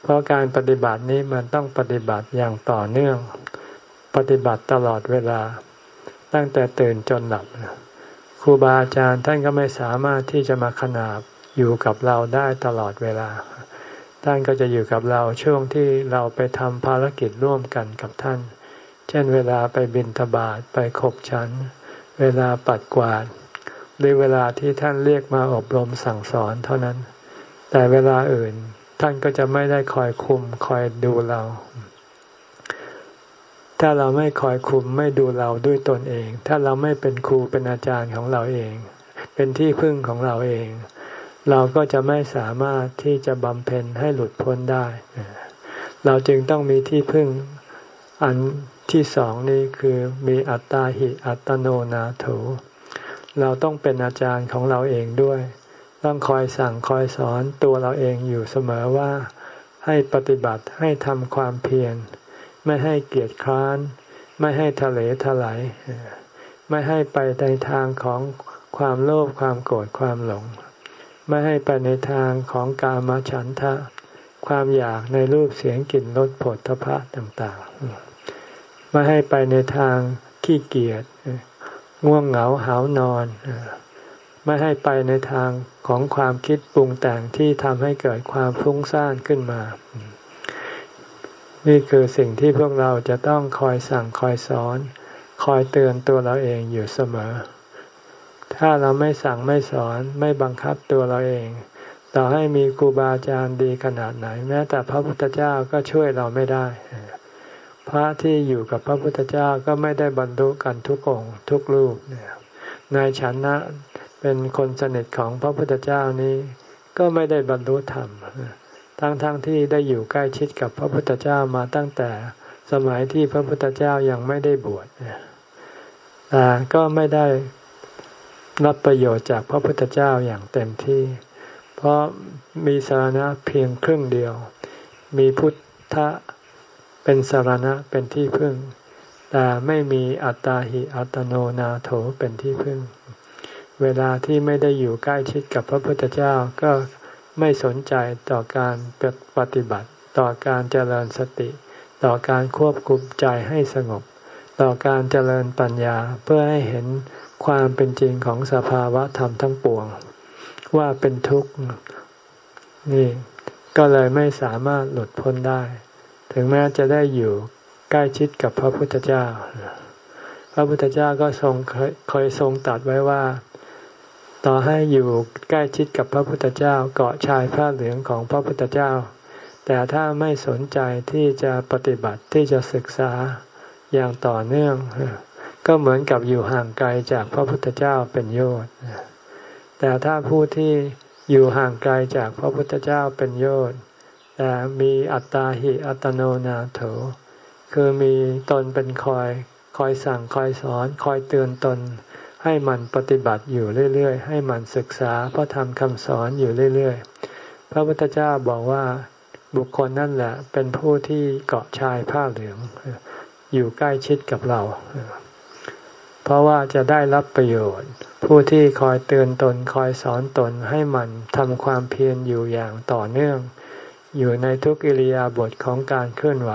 เพราะการปฏิบัตินี้มันต้องปฏิบัติอย่างต่อเนื่อง ปฏิบัติตลอดเวลา ตั้งแต่ตื่นจนหลับครูบาอาจารย์ท่านก็ไม่สามารถที่จะมาขนาบอยู่กับเราได้ตลอดเวลา ท่านก็จะอยู่กับเราช่วงที่เราไปทำภารกิจร่วมกันกับท่าน เช่นเวลาไปบินทบาทไปขบฉัน เวลาปัดกวาด หรือเวลาที่ท่านเรียกมาอบรมสั่งสอนเท่านั้น แต่เวลาอื่นท่านก็จะไม่ได้คอยคุมคอยดูเรา ถ้าเราไม่คอยคุมไม่ดูเราด้วยตนเอง ถ้าเราไม่เป็นครูเป็นอาจารย์ของเราเอง เป็นที่พึ่งของเราเอง เราก็จะไม่สามารถที่จะบำเพ็ญให้หลุดพ้นได้ เราจึงต้องมีที่พึ่งอันที่สองนี้คือมีอัตตาหิอัตโนนาโถ เราต้องเป็นอาจารย์ของเราเองด้วย ต้องคอยสั่งคอยสอนตัวเราเองอยู่เสมอว่า ให้ปฏิบัติให้ทำความเพียรไม่ให้เกียจคร้าน ไม่ให้ทะเลทลายไม่ให้ไปในทางของความโลภความโกรธความหลง ไม่ให้ไปในทางของกามฉันทะ ความอยากในรูปเสียงกลิ่นรสผลทพะต่างๆ ไม่ให้ไปในทางขี้เกียจ ง่วงเหงาหานอน ไม่ให้ไปในทางของความคิดปรุงแต่งที่ทำให้เกิดความฟุ้งซ่านขึ้นมา นี่คือสิ่งที่พวกเราจะต้องคอยสั่งคอยสอน คอยเตือนตัวเราเองอยู่เสมอ ถ้าเราไม่สั่งไม่สอนไม่บังคับตัวเราเอง ต่อให้มีครูบาอาจารย์ดีขนาดไหน แม้แต่พระพุทธเจ้าก็ช่วยเราไม่ได้ พระที่อยู่กับพระพุทธเจ้าก็ไม่ได้บรรลุกันทุกองค์ทุกรูปนายฉันนะเป็นคนสนิทของพระพุทธเจ้านี้ก็ไม่ได้บรรลุธรรม ทั้งๆทที่ได้อยู่ใกล้ชิดกับพระพุทธเจ้ามาตั้งแต่สมัยที่พระพุทธเจ้ายังไม่ได้บวชแต่ก็ไม่ได้รับประโยชน์จากพระพุทธเจ้าอย่างเต็มที่ เพราะมีสาระเพียงครึ่งเดียว มีพุทธ เป็นสารณะเป็นที่พึ่ง แต่ไม่มีอัตตาหิอัตโนนาโถเป็นที่พึ่ง เวลาที่ไม่ได้อยู่ใกล้ชิดกับพระพุทธเจ้าก็ไม่สนใจต่อการปฏิบัติ ต่อการเจริญสติ ต่อการควบคุมใจให้สงบ ต่อการเจริญปัญญาเพื่อให้เห็นความเป็นจริงของสภาวะธรรมทั้งปวง ว่าเป็นทุกข์นี่ก็เลยไม่สามารถหลุดพ้นได้ ถึงแม้จะได้อยู่ใกล้ชิดกับพระพุทธเจ้า พระพุทธเจ้าก็ทรงเคยทรงตัดไว้ว่า ต่อให้อยู่ใกล้ชิดกับพระพุทธเจ้าเกาะชายผ้าเหลืองของพระพุทธเจ้า แต่ถ้าไม่สนใจที่จะปฏิบัติที่จะศึกษาอย่างต่อเนื่อง ก็เหมือนกับอยู่ห่างไกลจากพระพุทธเจ้าเป็นโยชน์แต่ถ้าผู้ที่อยู่ห่างไกลจากพระพุทธเจ้าเป็นโยชน์ แต่มีอัตตาหิอัตโนนาโถ คือมีตนเป็นคอย คอยสั่งคอยสอนคอยเตือนตน ให้มันปฏิบัติอยู่เรื่อยๆ ให้มันศึกษาพระธรรมคำสอนอยู่เรื่อยๆ พระพุทธเจ้าบอกว่าบุคคลนั่นแหละ เป็นผู้ที่เกาะชายผ้าเหลือง อยู่ใกล้ชิดกับเรา เพราะว่าจะได้รับประโยชน์ ผู้ที่คอยเตือนตนคอยสอนตนให้มันทำความเพียรอยู่อย่างต่อเนื่อง อยู่ในทุกอิริยาบถของการเคลื่อนไหว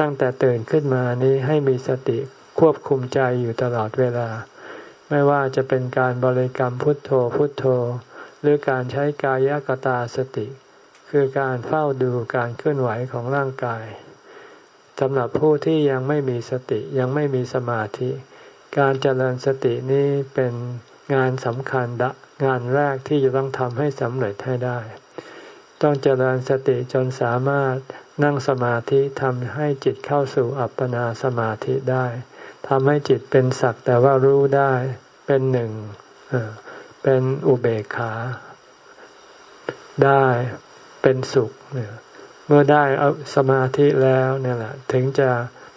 ตั้งแต่ตื่นขึ้นมานี้ให้มีสติควบคุมใจอยู่ตลอดเวลา ไม่ว่าจะเป็นการบริกรรมพุทโธพุทโธ หรือการใช้กายกตาสติ คือการเฝ้าดูการเคลื่อนไหวของร่างกายสำหรับผู้ที่ยังไม่มีสติยังไม่มีสมาธิ การเจริญสตินี้เป็นงานสำคัญดงานแรกที่จะต้องทำให้สำเร็จให้ได้ ต้องเจริญสติจนสามารถนั่งสมาธิทำให้จิตเข้าสู่อัปปนาสมาธิได้ทำให้จิตเป็นสักแต่ว่ารู้ได้เป็นหนึ่งเป็นอุเบกขา ได้เป็นสุข เมื่อได้สมาธิแล้วเนี่ยแหละถึงจะ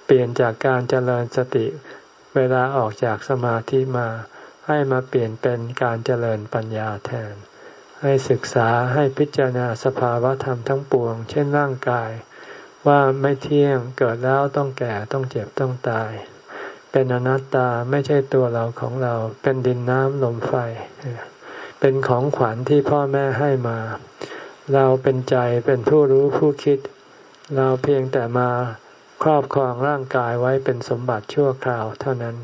เปลี่ยนจากการเจริญสติเวลาออกจากสมาธิมา ให้มาเปลี่ยนเป็นการเจริญปัญญาแทน ให้ศึกษาให้พิจารณาสภาวะธรรมทั้งปวง เช่นร่างกาย ว่าไม่เที่ยงเกิดแล้วต้องแก่ต้องเจ็บต้องตาย เป็นอนัตตาไม่ใช่ตัวเราของเรา เป็นดินน้ำลมไฟ เป็นของขวัญที่พ่อแม่ให้มา เราเป็นใจเป็นผู้รู้ผู้คิด เราเพียงแต่มาครอบครองร่างกายไว้เป็นสมบัติชั่วคราวเท่านั้น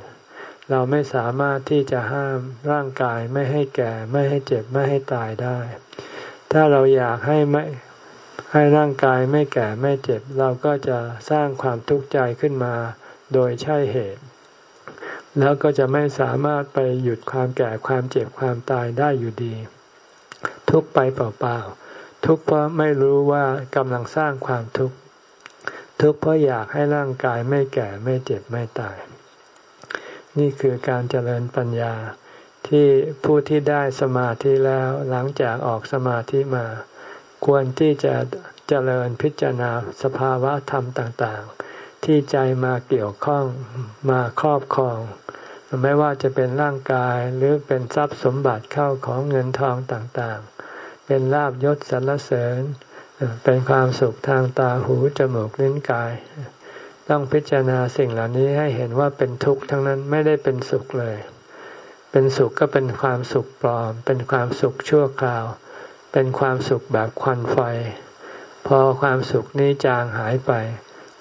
เราไม่สามารถที่จะห้ามร่างกายไม่ให้แก่ ไม่ให้เจ็บไม่ให้ตายได้ ถ้าเราอยากให้ไม่ให้ร่างกายไม่แก่ไม่เจ็บ เราก็จะสร้างความทุกข์ใจขึ้นมาโดยใช่เหตุ แล้วก็จะไม่สามารถไปหยุดความแก่ความเจ็บความตายได้อยู่ดี ทุกไปเปล่าๆทุกเพราะไม่รู้ว่ากำลังสร้างความทุกข์ทุกเพราะอยากให้ร่างกายไม่แก่ไม่เจ็บไม่ตาย นี่คือการเจริญปัญญา ที่ผู้ที่ได้สมาธิแล้วหลังจากออกสมาธิมา ควรที่จะเจริญพิจารณาสภาวะธรรมต่างๆ ที่ใจมาเกี่ยวข้องมาครอบครอง ไม่ว่าจะเป็นร่างกายหรือเป็นทรัพย์สมบัติเข้าของเงินทองต่างๆ เป็นลาบยศสรรเสริญ เป็นความสุขทางตาหูจมูกลิ้นกาย ต้องพิจารณาสิ่งเหล่านี้ให้เห็นว่าเป็นทุกข์ทั้งนั้นไม่ได้เป็นสุขเลย เป็นสุขก็เป็นความสุขปลอม เป็นความสุขชั่วคราว เป็นความสุขแบบควันไฟ พอความสุขนี้จางหายไป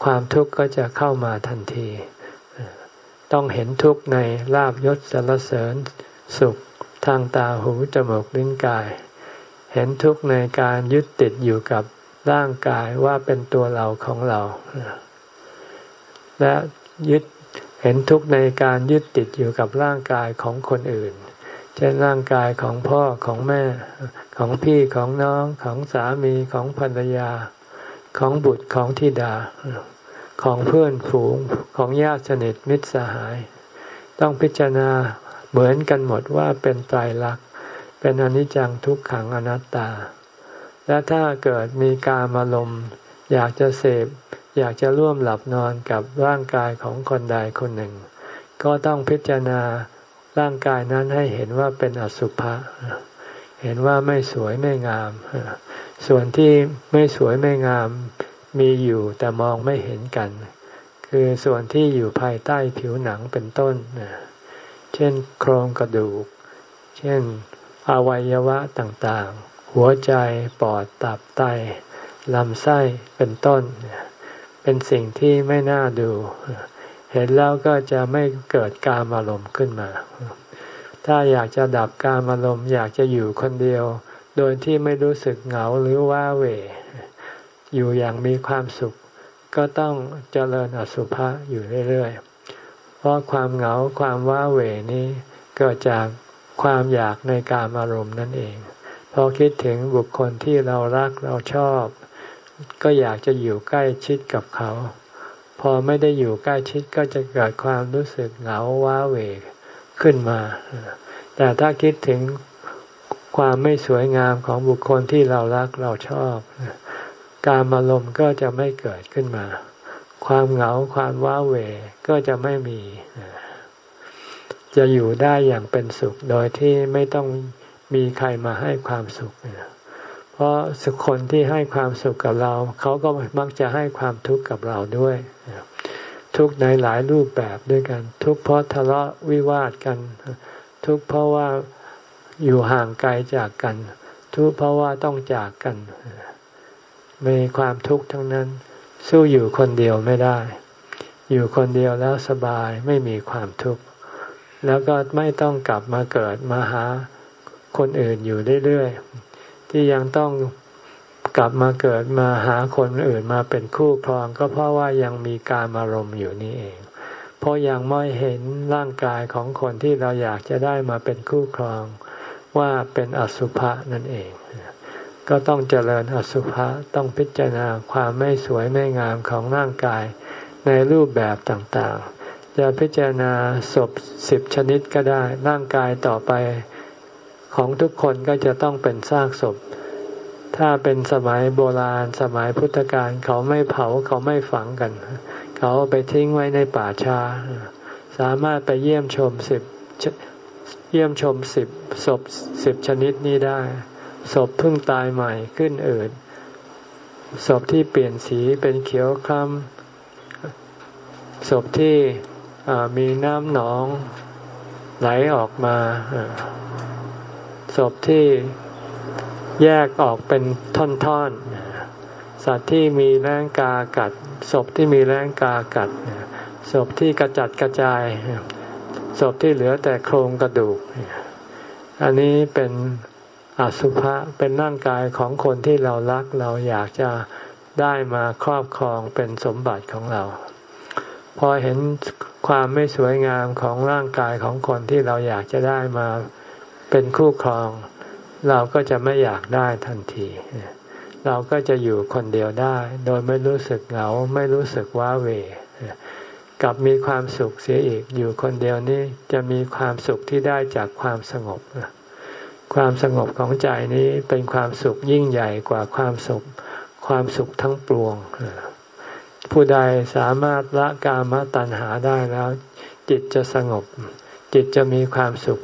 ความทุกข์ก็จะเข้ามาทันที ต้องเห็นทุกข์ในลาบยศสรรเสริญ สุขทางตาหูจมูกลิ้นกาย เห็นทุกข์ในการยึดติดอยู่กับร่างกายว่าเป็นตัวเราของเรา และยึดเห็นทุกข์ในการยึดติดอยู่กับร่างกายของคนอื่น เช่นร่างกายของพ่อของแม่ ของพี่ของน้องของสามีของภรรยา ของบุตรของธิดา ของเพื่อนฝูงของญาติสนิทมิตรสหาย ต้องพิจารณาเหมือนกันหมดว่าเป็นไตรลักษณ์เป็นอนิจจังทุกขังอนัตตา และถ้าเกิดมีการมาลมอยากจะเสพ อยากจะร่วมหลับนอนกับร่างกายของคนใดคนหนึ่ง ก็ต้องพิจารณาร่างกายนั้นให้เห็นว่าเป็นอสุภะเห็นว่าไม่สวยไม่งาม ส่วนที่ไม่สวยไม่งามมีอยู่แต่มองไม่เห็นกัน คือส่วนที่อยู่ภายใต้ผิวหนังเป็นต้น เช่นโครงกระดูก เช่นอวัยวะต่างๆ หัวใจ ปอด ตับ ไต ลำไส้ เป็นต้นเป็นสิ่งที่ไม่น่าดู เห็นแล้วก็จะไม่เกิดการอารมณ์ขึ้นมา ถ้าอยากจะดับการอารมณ์อยากจะอยู่คนเดียว โดยที่ไม่รู้สึกเหงาหรือว่าเหวอยู่อย่างมีความสุข ก็ต้องเจริญอสุภะอยู่เรื่อยๆ เพราะความเหงาความว้าเหวนี้เกิดจากความอยากในการอารมณ์นั่นเอง พอคิดถึงบุคคลที่เรารักเราชอบ ก็อยากจะอยู่ใกล้ชิดกับเขา พอไม่ได้อยู่ใกล้ชิดก็จะเกิดความรู้สึกเหงาว้าเหวขึ้นมา แต่ถ้าคิดถึงความไม่สวยงามของบุคคลที่เรารักเราชอบ การอารมณ์ก็จะไม่เกิดขึ้นมา ความเหงาความว้าเหวก็จะไม่มี จะอยู่ได้อย่างเป็นสุขโดยที่ไม่ต้องมีใครมาให้ความสุขเพราะสุขคนที่ให้ความสุขกับเรา เขาก็มักจะให้ความทุกข์กับเราด้วย ทุกข์ในหลายรูปแบบด้วยกัน ทุกข์เพราะทะเลาะวิวาทกัน ทุกข์เพราะว่าอยู่ห่างไกลจากกัน ทุกข์เพราะว่าต้องจากกัน มีความทุกข์ทั้งนั้น สู้อยู่คนเดียวไม่ได้ อยู่คนเดียวแล้วสบายไม่มีความทุกข์แล้วก็ไม่ต้องกลับมาเกิดมาหาคนอื่นอยู่เรื่อยๆ ที่ยังต้องกลับมาเกิดมาหาคนอื่นมาเป็นคู่ครอง ก็เพราะว่ายังมีการอารมณ์อยู่นี่เอง เพราะยังไม่เห็นร่างกายของคนที่เราอยากจะได้มาเป็นคู่ครอง ว่าเป็นอสุภะนั่นเอง ก็ต้องเจริญอสุภะต้องพิจารณาความไม่สวยไม่งามของร่างกายในรูปแบบต่างๆ จะพิจารณาศพสิบชนิดก็ได้ร่างกายต่อไป ของทุกคนก็จะต้องเป็นซากศพ ถ้าเป็นสมัยโบราณสมัยพุทธกาลเขาไม่เผาเขาไม่ฝังกัน เขาไปทิ้งไว้ในป่าชาสามารถไปเยี่ยมชมสิบเยี่ยมชมสิบศพสิบชนิดนี้ได้ศพเพิ่งตายใหม่ขึ้นเอิดศพที่เปลี่ยนสีเป็นเขียวคล้ำศพที่มีน้ำหนองไหลออกมา ศพที่แยกออกเป็นท่อนๆ สัตว์ที่มีแรงกากัด ศพที่มีแรงกากัด ศพที่กระจัดกระจาย ศพที่เหลือแต่โครงกระดูก อันนี้เป็นอสุภะ เป็นร่างกายของคนที่เรารักเราอยากจะได้มาครอบครองเป็นสมบัติของเรา พอเห็นความไม่สวยงามของร่างกายของคนที่เราอยากจะได้มา เป็นคู่ครอง เราก็จะไม่อยากได้ทันที เราก็จะอยู่คนเดียวได้ โดยไม่รู้สึกเหงาไม่รู้สึกว้าเหวกลับมีความสุขเสียอีกอยู่คนเดียวนี้จะมีความสุขที่ได้จากความสงบ ความสงบของใจนี้เป็นความสุขยิ่งใหญ่กว่าความสุขความสุขทั้งปวง ผู้ใดสามารถละกามตัณหาได้แล้ว จิตจะสงบ จิตจะมีความสุข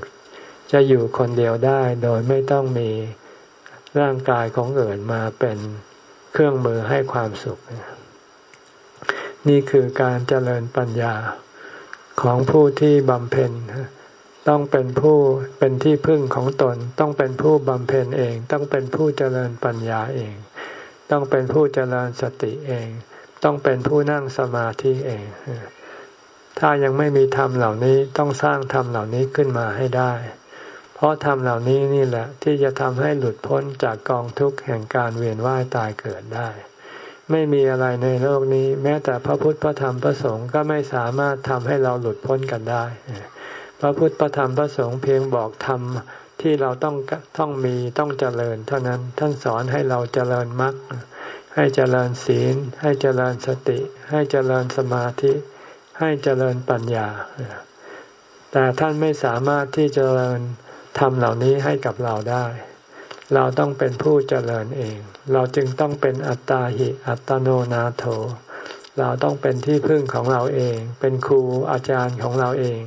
จะอยู่คนเดียวได้โดยไม่ต้องมีร่างกายของอื่นมาเป็นเครื่องมือให้ความสุข นี่คือการเจริญปัญญาของผู้ที่บำเพ็ญต้องเป็นผู้เป็นที่พึ่งของตน ต้องเป็นผู้บำเพ็ญเอง ต้องเป็นผู้เจริญปัญญาเอง ต้องเป็นผู้เจริญสติเอง ต้องเป็นผู้นั่งสมาธิเอง ถ้ายังไม่มีธรรมเหล่านี้ต้องสร้างธรรมเหล่านี้ขึ้นมาให้ได้ เพราะธรรมเหล่านี้นี่แหละ ที่จะทำให้หลุดพ้นจากกองทุกข์แห่งการเวียนว่ายตายเกิดได้ ไม่มีอะไรในโลกนี้ แม้แต่พระพุทธพระธรรมพระสงฆ์ก็ไม่สามารถทำให้เราหลุดพ้นกันได้ พระพุทธพระธรรมพระสงฆ์เพียงบอกธรรมที่เราต้องต้องมีต้องเจริญ เท่านั้นท่านสอนให้เราเจริญมรรคให้เจริญศีล ให้เจริญสติ ให้เจริญสมาธิ ให้เจริญปัญญา แต่ท่านไม่สามารถที่จะเจริญ ทำเหล่านี้ให้กับเราได้ เราต้องเป็นผู้เจริญเอง เราจึงต้องเป็นอัตตาหิอัตโนนาโถ เราต้องเป็นที่พึ่งของเราเอง เป็นครูอาจารย์ของเราเอง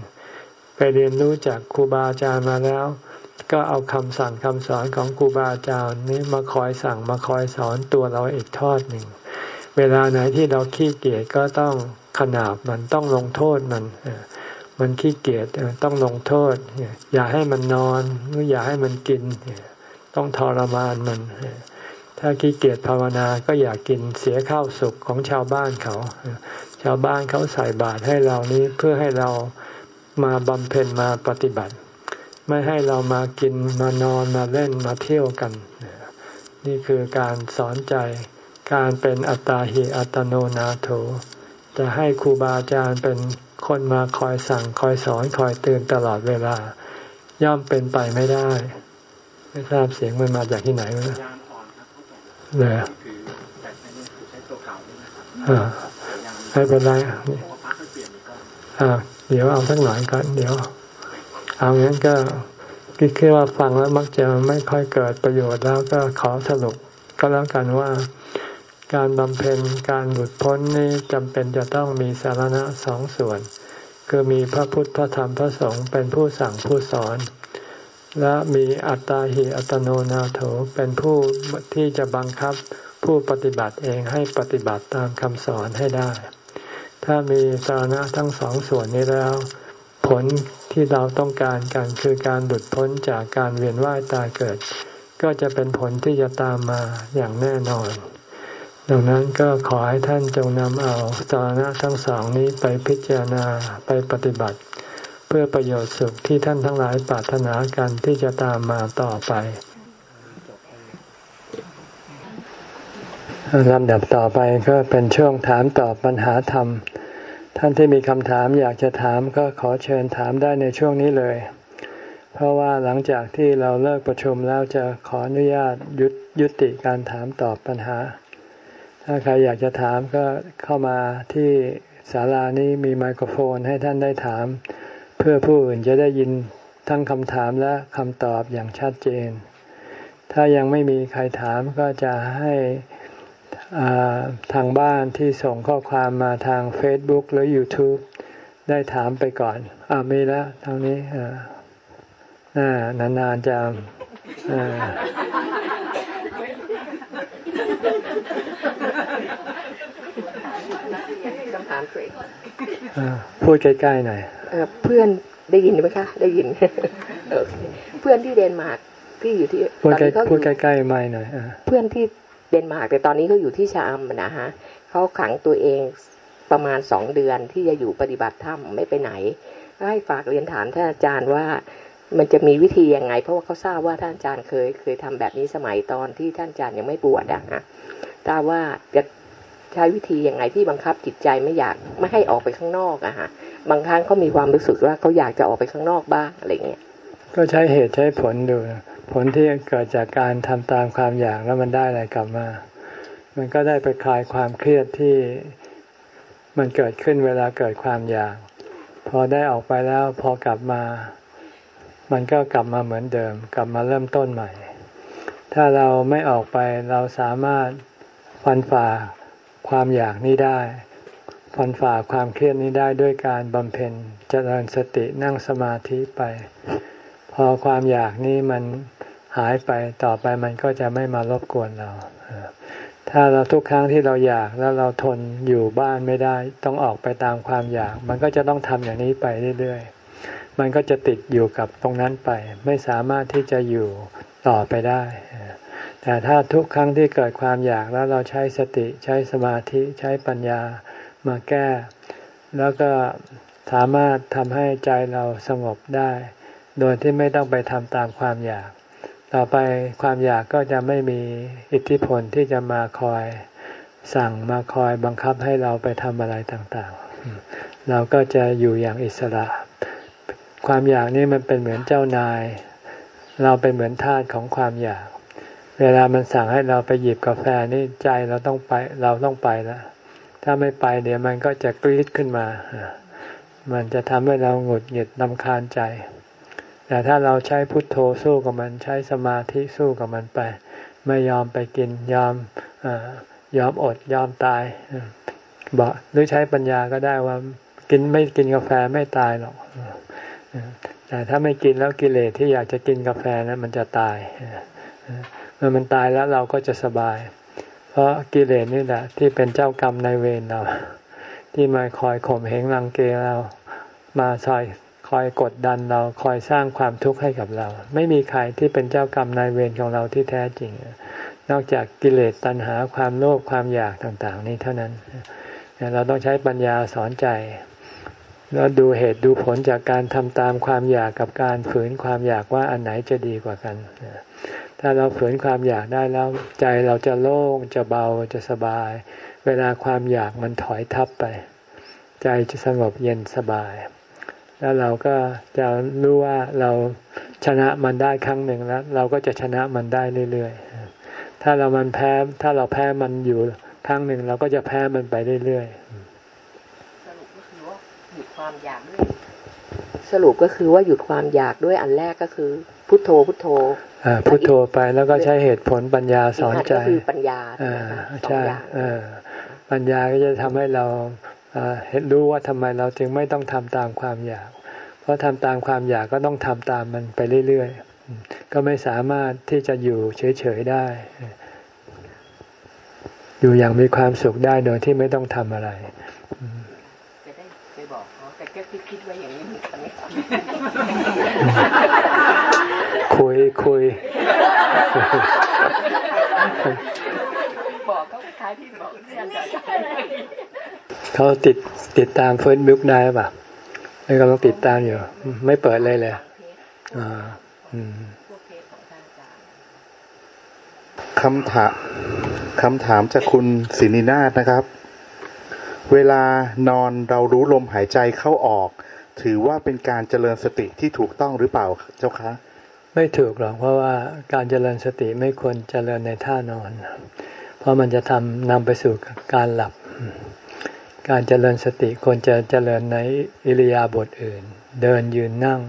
ไปเรียนรู้จากครูบาอาจารย์มาแล้ว ก็เอาคำสั่งคำสอนของครูบาอาจารย์นี้มาคอยสั่งมาคอยสอนตัวเราอีกทอดหนึ่ง เวลาไหนที่เราขี้เกียจก็ต้องขนาบมันต้องลงโทษมัน มันขี้เกียจต้องลงโทษ อย่าให้มันนอนหรืออย่าให้มันกิน ต้องทรมานมัน ถ้าขี้เกียจภาวนาก็อย่ากกินเสียข้าวสุกของชาวบ้านเขา ชาวบ้านเขาใส่บาตรให้เรานี้เพื่อให้เรามาบำเพ็ญมาปฏิบัติ ไม่ให้เรามากินมานอนมาเล่นมาเที่ยวกัน นี่คือการสอนใจการเป็นอัตตาหิอัตโนนาโถ จะให้ครูบาอาจารย์เป็น คนมาคอยสั่งคอยสอนคอยเตือนตลอดเวลา ย่อมเป็นไปไม่ได้ ไม่ทราบเสียงมันมาจากที่ไหนวะเลยไม่เป็นไรอ่าเดี๋ยวเอาสักหน่อยก่อนเดี๋ยว เอางั้นก็คิดว่าฟังแล้วมักจะไม่ค่อยเกิดประโยชน์แล้วก็ขอสรุปก็แล้วกันว่า การบำเพ็ญการหลุดพ้นนี้จำเป็นจะต้องมีสาระสองส่วน คือมีพระพุทธพระธรรมพระสงฆ์เป็นผู้สั่งผู้สอน และมีอัตตาหิอัตโนนาโถเป็นผู้ที่จะบังคับผู้ปฏิบัติเองให้ปฏิบัติตามคำสอนให้ได้ ถ้ามีสาระทั้งสองส่วนนี้แล้ว ผลที่เราต้องการกันคือการหลุดพ้นจากการเวียนว่ายตายเกิด ก็จะเป็นผลที่จะตามมาอย่างแน่นอน ดังนั้นก็ขอให้ท่านจงนำเอาสาระทั้งสองนี้ไปพิจารณาไปปฏิบัติ เพื่อประโยชน์สุขที่ท่านทั้งหลายปรารถนากันที่จะตามมาต่อไปลำดับต่อไปก็เป็นช่วงถามตอบปัญหาธรรม ท่านที่มีคำถามอยากจะถามก็ขอเชิญถามได้ในช่วงนี้เลย เพราะว่าหลังจากที่เราเลิกประชุมแล้วจะขออนุญาตยุยุติการถามตอบปัญหา ถ้าใครอยากจะถามก็เข้ามาที่ศาลานี้มีไมโครโฟนให้ท่านได้ถาม เพื่อผู้อื่นจะได้ยินทั้งคำถามและคำตอบอย่างชัดเจน ถ้ายังไม่มีใครถามก็จะให้ทางบ้านที่ส่งข้อความมาทาง Facebook หรือ YouTube ได้ถามไปก่อนอ่ามีแล้วทางนี้อ่านานๆจะ คำถามตัวเองพูดใกล้ๆหน่อยเพื่อนได้ยินไหมคะ ได้ยินเพื่อนที่เดนมาร์กที่อยู่ที่พูดใกล้ๆไม่หน่อยเพื่อนที่เดนมาร์กแต่ตอนนี้เขาอยู่ที่ชามนะฮะเขาขังตัวเองประมาณสองเดือนที่จะอยู่ปฏิบัติธรรมไม่ไปไหนให้ฝากเรียนถามท่านอาจารย์ว่า มันจะมีวิธียังไง เพราะว่าเขาทราบว่าท่านอาจารย์เคย เคยทำแบบนี้สมัยตอนที่ท่านอาจารย์ยังไม่บวชอะฮะทราบว่าจะใช้วิธียังไงที่บังคับจิตใจไม่อยากไม่ให้ออกไปข้างนอกอะฮะบางครั้งเขามีความรู้สึกว่าเขาอยากจะออกไปข้างนอกบ้างอะไรเงี้ยก็ใช้เหตุใช้ผลดู ผลที่เกิดจากการทำตามความอยากแล้วมันได้อะไรกลับมา มันก็ได้ไปคลายความเครียดที่มันเกิดขึ้นเวลาเกิดความอยาก พอได้ออกไปแล้วพอกลับมา มันก็กลับมาเหมือนเดิม กลับมาเริ่มต้นใหม่ ถ้าเราไม่ออกไปเราสามารถฟันฝ่าความอยากนี้ได้ฟันฝ่าความเครียดนี้ได้ด้วยการบำเพ็ญเจริญสตินั่งสมาธิไป พอความอยากนี้มันหายไปต่อไปมันก็จะไม่มารบกวนเรา ถ้าเราทุกครั้งที่เราอยากแล้วเราทนอยู่บ้านไม่ได้ ต้องออกไปตามความอยาก มันก็จะต้องทำอย่างนี้ไปเรื่อยๆ มันก็จะติดอยู่กับตรงนั้นไป ไม่สามารถที่จะอยู่ต่อไปได้ แต่ถ้าทุกครั้งที่เกิดความอยากแล้วเราใช้สติใช้สมาธิใช้ปัญญามาแก้ แล้วก็สามารถทำให้ใจเราสงบได้ โดยที่ไม่ต้องไปทำตามความอยาก ต่อไปความอยากก็จะไม่มีอิทธิพลที่จะมาคอยสั่งมาคอยบังคับให้เราไปทำอะไรต่างๆ เราก็จะอยู่อย่างอิสระ ความอยากนี่มันเป็นเหมือนเจ้านาย เราเป็นเหมือนทาสของความอยาก เวลามันสั่งให้เราไปหยิบกาแฟนี่ใจเราต้องไปเราต้องไปแล้วถ้าไม่ไปเดี๋ยวมันก็จะกรีดขึ้นมา มันจะทำให้เราหงุดหงิดนำคาญใจ แต่ถ้าเราใช้พุทโธสู้กับมันใช้สมาธิสู้กับมันไป ไม่ยอมไปกินยอมอยอมอดยอมตายบอกหรือใช้ปัญญาก็ได้ว่ากินไม่กินกาแฟไม่ตายหรอก แต่ถ้าไม่กินแล้วกิเลสที่อยากจะกินกาแฟนะมันจะตายเมื่อมันตายแล้วเราก็จะสบาย เพราะกิเลสนี่แหละ ที่เป็นเจ้ากรรมในเวรเรา ที่มาคอยข่มเหงรังเกเรามาคอยคอยกดดันเราคอยสร้างความทุกข์ให้กับเรา ไม่มีใครที่เป็นเจ้ากรรมนายเวรของเราที่แท้จริง นอกจากกิเลสตัณหาความโลภความอยากต่างๆ นี้เท่านั้น เราต้องใช้ปัญญาสอนใจ แล้วดูเหตุดูผลจากการทำตามความอยากกับการฝืนความอยากว่าอันไหนจะดีกว่ากัน ถ้าเราฝืนความอยากได้แล้วใจเราจะโล่งจะเบาจะสบาย เวลาความอยากมันถอยทับไป ใจจะสงบเย็นสบาย แล้วเราก็จะรู้ว่าเราชนะมันได้ครั้งหนึ่งแล้ว เราก็จะชนะมันได้เรื่อยๆ ถ้าเรามันแพ้ถ้าเราแพ้มันอยู่ครั้งหนึ่งเราก็จะแพ้มันไปเรื่อยๆ สรุปก็คือว่าหยุด ความอยากด้วย สรุปก็คือว่าหยุดความอยากด้วยอันแรกก็คือ พุทโธพุทโธอ่าพุทโธไปแล้วก็ใช้เหตุผลปัญญาสอนใจก็คือปัญญาอ่าใช่ปัญญาก็จะทำให้เราเห็นรู้ว่าทำไมเราจึงไม่ต้องทำตามความอยาก เพราะทำตามความอยากก็ต้องทำตามมันไปเรื่อยๆ ก็ไม่สามารถที่จะอยู่เฉยๆได้ อยู่อย่างมีความสุขได้โดยที่ไม่ต้องทำอะไรจะได้ไปบอก เขาแต่แค่คิดไว้อย่างนี้มันไม่ทำคุยคุยบอกเขาคล้ายที่บอกเพื่อนเขาติดติดตามเฟซบุ๊กได้ป่ะไม่กำลังติดตามอยู่ ไม่เปิดเลยเลยอ่าคำถามคำถามจากคุณศินินาศนะครับ เวลานอนเรารู้ลมหายใจเข้าออก ถือว่าเป็นการเจริญสติที่ถูกต้องหรือเปล่าเจ้าคะ ไม่ถูกหรอกเพราะว่าการเจริญสติไม่ควรเจริญในท่านอน เพราะมันจะทำนำไปสู่การหลับ การเจริญสติควรจะเจริญในอิริยาบถอื่น เดินยืนนั่ง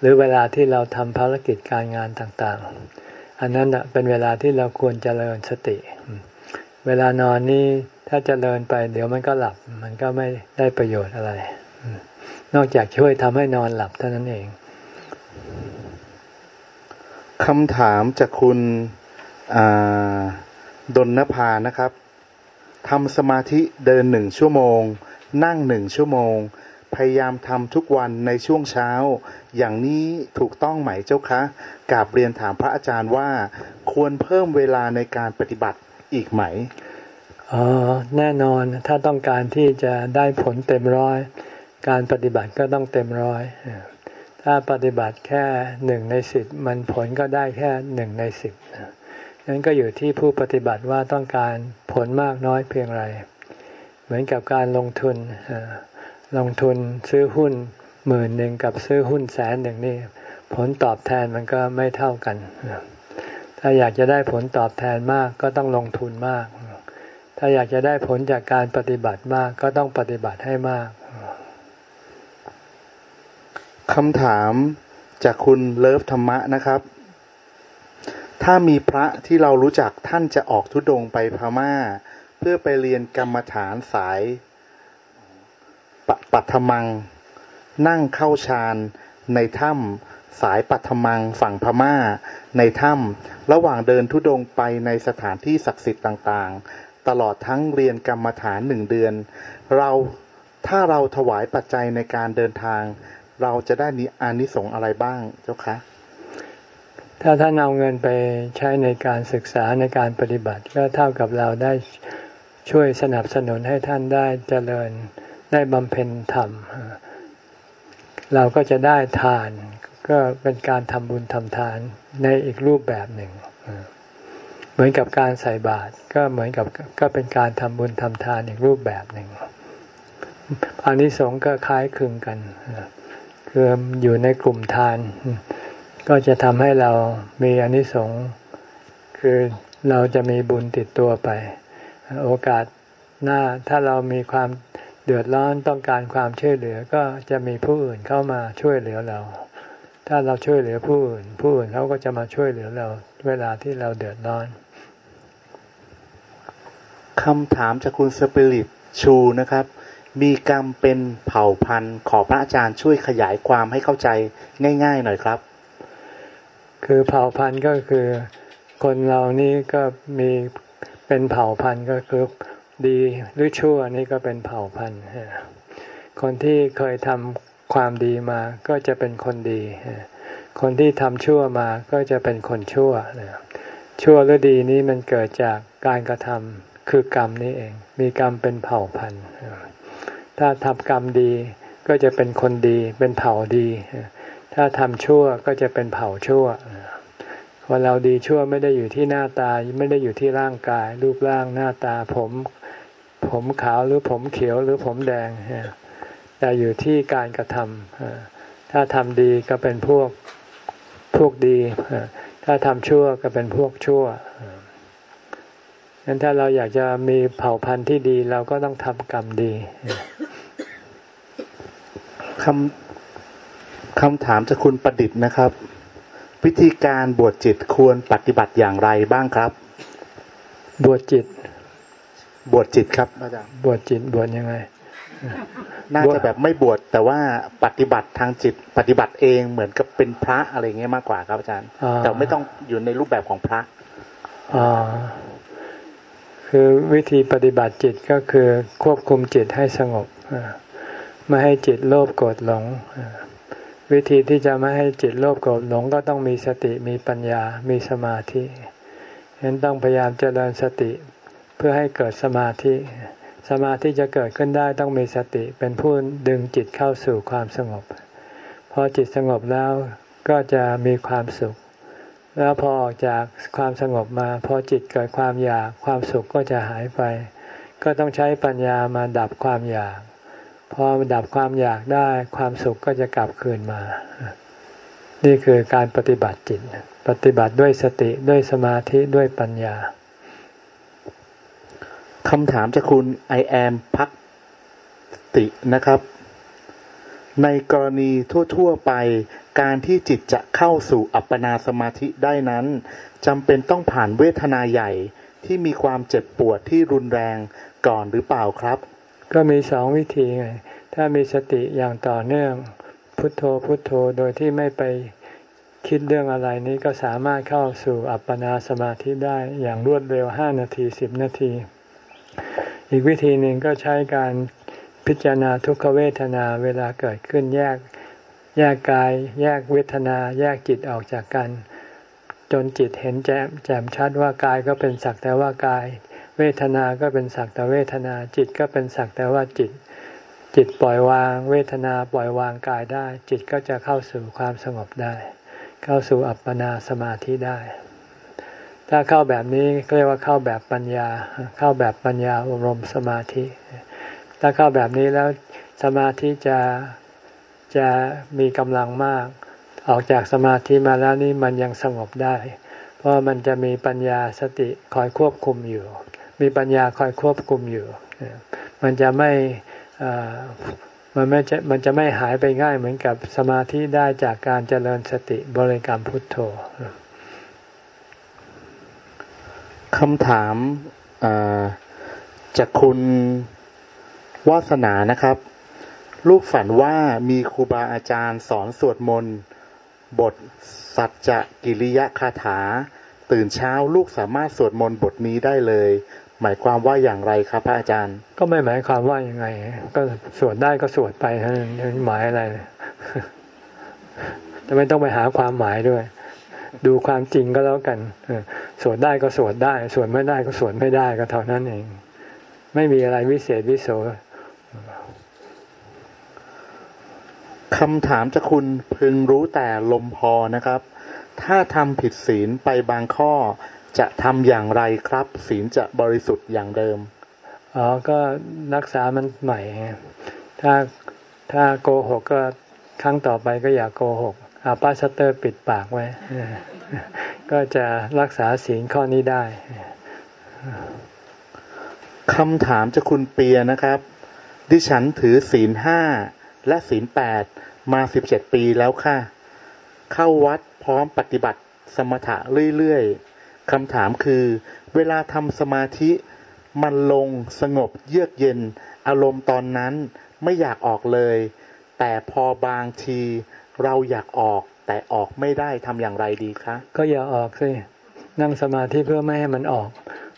หรือเวลาที่เราทำภารกิจการงานต่างๆ อันนั้นเป็นเวลาที่เราควรเจริญสติ เวลานอนนี่ ถ้าเจริญไป เดี๋ยวมันก็หลับ มันก็ไม่ได้ประโยชน์อะไร นอกจากช่วยทำให้นอนหลับเท่านั้นเองคำถามจากคุณดนนภานะครับทำสมาธิเดินหนึ่งชั่วโมง นั่งหนึ่งชั่วโมง พยายามทำทุกวันในช่วงเช้า อย่างนี้ถูกต้องไหมเจ้าคะกราบเรียนถามพระอาจารย์ว่า ควรเพิ่มเวลาในการปฏิบัติอีกไหม อ๋อแน่นอนถ้าต้องการที่จะได้ผลเต็มร้อย การปฏิบัติก็ต้องเต็มร้อย ถ้าปฏิบัติแค่หนึ่งในสิบมันผลก็ได้แค่หนึ่งในสิบนั้นก็อยู่ที่ผู้ปฏิบัติว่าต้องการผลมากน้อยเพียงไร เหมือนกับการลงทุน ลงทุนซื้อหุ้นหมื่นหนึ่งกับซื้อหุ้นแสนหนึ่งนี่ผลตอบแทนมันก็ไม่เท่ากัน ถ้าอยากจะได้ผลตอบแทนมากก็ต้องลงทุนมาก ถ้าอยากจะได้ผลจากการปฏิบัติมากก็ต้องปฏิบัติให้มากคำถามจากคุณเลิฟธรรมะนะครับ ถ้ามีพระที่เรารู้จักท่านจะออกทุดงไปพม่า เพื่อไปเรียนกรรมฐานสายปัทมัง นั่งเข้าฌานในถ้ำสายปัทมังฝั่งพม่า ในถ้ำระหว่างเดินทุดงไปในสถานที่ศักดิ์สิทธิ์ต่าง ตลอดทั้งเรียนกรรมฐานหนึ่งเดือน เราถ้าเราถวายปัจจัยในการเดินทาง เราจะได้นิอานิสงส์อะไรบ้างเจ้าคะถ้าท่านเอาเงินไปใช้ในการศึกษาในการปฏิบัติ ก็เท่ากับเราได้ช่วยสนับสนุนให้ท่านได้เจริญได้บำเพ็ญธรรม เราก็จะได้ทาน ก็เป็นการทำบุญทำทานในอีกรูปแบบหนึ่ง เหมือนกับการใส่บาตรก็เหมือนกับก็เป็นการทำบุญทำทานอีกรูปแบบหนึ่งอานิสงส์ก็คล้ายคลึงกันคืออยู่ในกลุ่มทาน ก็จะทำให้เรามีอานิสงส์คือเราจะมีบุญติดตัวไป โอกาสหน้าถ้าเรามีความเดือดร้อนต้องการความช่วยเหลือก็จะมีผู้อื่นเข้ามาช่วยเหลือเรา ถ้าเราช่วยเหลือผู้อื่น ผู้อื่นเขาก็จะมาช่วยเหลือเรา เวลาที่เราเดือดร้อน คำถามจากคุณสปิริตชูนะครับ มีกรรมเป็นเผ่าพันธุ์ ขอพระอาจารย์ช่วยขยายความให้เข้าใจง่าย ๆ หน่อยครับ คือเผ่าพันธุ์ก็คือคนเรานี่ก็มีเป็นเผ่าพันธุ์ก็คือดีหรือชั่วนี่ก็เป็นเผ่าพันธุ์คนที่เคยทำความดีมาก็จะเป็นคนดี คนที่ทำชั่วมาก็จะเป็นคนชั่วชั่วหรือดีนี้มันเกิดจากการกระทำ คือกรรมนี้เอง มีกรรมเป็นเผ่าพันธุ์ถ้าทำกรรมดีก็จะเป็นคนดี เป็นเผ่าดี ถ้าทำชั่วก็จะเป็นเผ่าชั่วคนเราดีชั่วไม่ได้อยู่ที่หน้าตาไม่ได้อยู่ที่ร่างกาย รูปร่างหน้าตาผม ผมขาวหรือผมเขียวหรือผมแดงแต่อยู่ที่การกระทำถ้าทำดีก็เป็นพวกพวกดี ถ้าทำชั่วก็เป็นพวกชั่ว งั้นถ้าเราอยากจะมีเผ่าพันธุ์ที่ดี เราก็ต้องทำกรรมดีคำคำถามจากคุณประดิษฐ์นะครับ วิธีการบวชจิตควรปฏิบัติอย่างไรบ้างครับ บวชจิต บวชจิตครับอาจารย์บวชจิตบวชยังไง น่าจะแบบไม่บวชแต่ว่าปฏิบัติทางจิต ปฏิบัติเองเหมือนกับเป็นพระอะไรเงี้ยมากกว่าครับอาจารย์ แต่ไม่ต้องอยู่ในรูปแบบของพระอ่า คือวิธีปฏิบัติจิตก็คือควบคุมจิตให้สงบไม่ให้จิตโลภโกรธหลง วิธีที่จะไม่ให้จิตโลภโกรธหลงก็ต้องมีสติมีปัญญามีสมาธิฉะนั้นต้องพยายามเจริญสติเพื่อให้เกิดสมาธิ สมาธิจะเกิดขึ้นได้ต้องมีสติเป็นผู้ดึงจิตเข้าสู่ความสงบ พอจิตสงบแล้วก็จะมีความสุข แล้วพอออกจากความสงบมา พอจิตเกิดความอยากความสุขก็จะหายไป ก็ต้องใช้ปัญญามาดับความอยาก พอดับความอยากได้ความสุขก็จะกลับคืนมา นี่คือการปฏิบัติจิต ปฏิบัติด้วยสติด้วยสมาธิด้วยปัญญาคำถามจากคุณ I am พักตินะครับ ในกรณีทั่ว ๆ ไป การที่จิตจะเข้าสู่อัปปนาสมาธิได้นั้นจำเป็นต้องผ่านเวทนาใหญ่ที่มีความเจ็บปวดที่รุนแรงก่อนหรือเปล่าครับ ก็มีสองวิธีไงถ้ามีสติอย่างต่อเนื่องพุทโธพุทโธโดยที่ไม่ไปคิดเรื่องอะไรนี้ก็สามารถเข้าสู่อัปปนาสมาธิได้อย่างรวดเร็วห้านาทีสิบนาที อีกวิธีหนึ่งก็ใช้การพิจารณาทุกขเวทนาเวลาเกิดขึ้นแยก แยกกาย แยกเวทนา แยกจิตออกจากกัน จนจิตเห็นแจ่มแจ่มชัดว่ากายก็เป็นสักแต่ว่ากาย เวทนาก็เป็นสักแต่เวทนา จิตก็เป็นสักแต่ว่าจิต จิตปล่อยวาง เวทนาปล่อยวางกายได้ จิตก็จะเข้าสู่ความสงบได้ เข้าสู่อัปปนาสมาธิได้ ถ้าเข้าแบบนี้เรียกว่าเข้าแบบปัญญา เข้าแบบปัญญาอบรมสมาธิ ถ้าเข้าแบบนี้แล้วสมาธิจะ จะมีกำลังมาก ออกจากสมาธิมาแล้วนี่มันยังสงบได้ เพราะมันจะมีปัญญาสติคอยควบคุมอยู่ มีปัญญาคอยควบคุมอยู่ มันจะไม่มันไม่จะมันจะไม่หายไปง่ายเหมือนกับสมาธิได้จากการเจริญสติบริกรรมพุทโธคำถามจากคุณวาสนานะครับ ลูกฝันว่ามีครูบาอาจารย์สอนสวดมนต์ บทสัจจกิริยคาถา ตื่นเช้าลูกสามารถสวดมนต์บทนี้ได้เลย หมายความว่าอย่างไรครับพระอาจารย์ ก็ไม่หมายความว่ายังไง ก็สวดได้ก็สวดไปหมายอะไรจะไม่ต้องไปหาความหมายด้วย ดูความจริงก็แล้วกันสวดได้ก็สวดได้ สวดไม่ได้ก็สวดไม่ได้ก็เท่านั้นเอง ไม่มีอะไรวิเศษวิโส คำถามจะคุณพึงรู้แต่ลมพอนะครับ ถ้าทำผิดศีลไปบางข้อจะทำอย่างไรครับ ศีลจะบริสุทธิ์อย่างเดิมอ๋อก็รักษามันใหม่ถ้าถ้าโกหกก็ครั้งต่อไปก็อย่าโกหกเอาป้าชัตเตอร์ปิดปากไว้ ก็จะรักษาศีลข้อนี้ได้คำถามจะคุณเปียนะครับ ดิฉันถือศีลห้า และศีลแปดมาสิบเจ็ดปีแล้วค่ะ เข้าวัดพร้อมปฏิบัติสมถะเรื่อยๆคำถามคือ เวลาทำสมาธิ มันลงสงบเยือกเย็น อารมณ์ตอนนั้นไม่อยากออกเลย แต่พอบางที เราอยากออกแต่ออกไม่ได้ทำอย่างไรดีคะ ก็อย่าออกสินั่งสมาธิเพื่อไม่ให้มันออก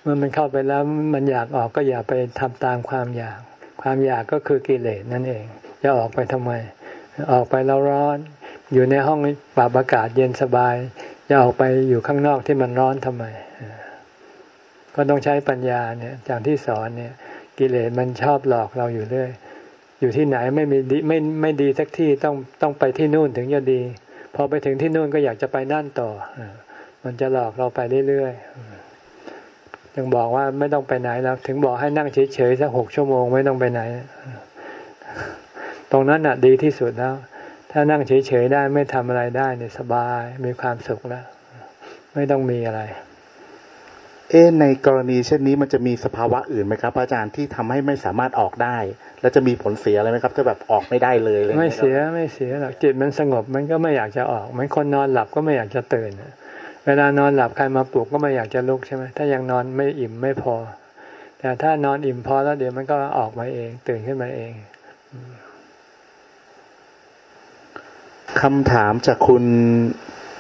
เมื่อมันเข้าไปแล้วมันอยากออกก็อย่าไปทำตามความอยาก ความอยากก็คือกิเลสนั่นเองจะออกไปทำไม ออกไปแล้วร้อน อยู่ในห้องปรับอากาศเย็นสบาย จะออกไปอยู่ข้างนอกที่มันร้อนทำไม ก็ต้องใช้ปัญญาเนี่ยจากที่สอนเนี่ย กิเลสมันชอบหลอกเราอยู่เรื่อยอยู่ที่ไหนไม่มีดีไม่ไม่ดีสักที่ต้องต้องไปที่นู่นถึงจะดีพอไปถึงที่นู่นก็อยากจะไปนั่นต่อ มันจะหลอกเราไปเรื่อยๆยังบอกว่าไม่ต้องไปไหนแล้ว ถึงบอกให้นั่งเฉยๆสักหกชั่วโมงไม่ต้องไปไหน ตรงนั้นน่ะดีที่สุดแล้ว ถ้านั่งเฉยๆได้ไม่ทำอะไรได้เนี่ยสบายมีความสุขแล้ว ไม่ต้องมีอะไร เอ๊ในกรณีเช่นนี้มันจะมีสภาวะอื่นไหมครับ อาจารย์ที่ทำให้ไม่สามารถออกได้ แล้วจะมีผลเสียอะไรไหมครับ ถ้าแบบออกไม่ได้เลยเลยไม่เสียไม่เสียหรอกจิตมันสงบมันก็ไม่อยากจะออกเหมือนคนนอนหลับก็ไม่อยากจะตื่นเวลานอนหลับใครมาปลุกก็ไม่อยากจะลุกใช่ไหมถ้ายังนอนไม่อิ่มไม่พอ แต่ถ้านอนอิ่มพอแล้วเดี๋ยวมันก็ออกมาเอง ตื่นขึ้นมาเอง คำถามจากคุณ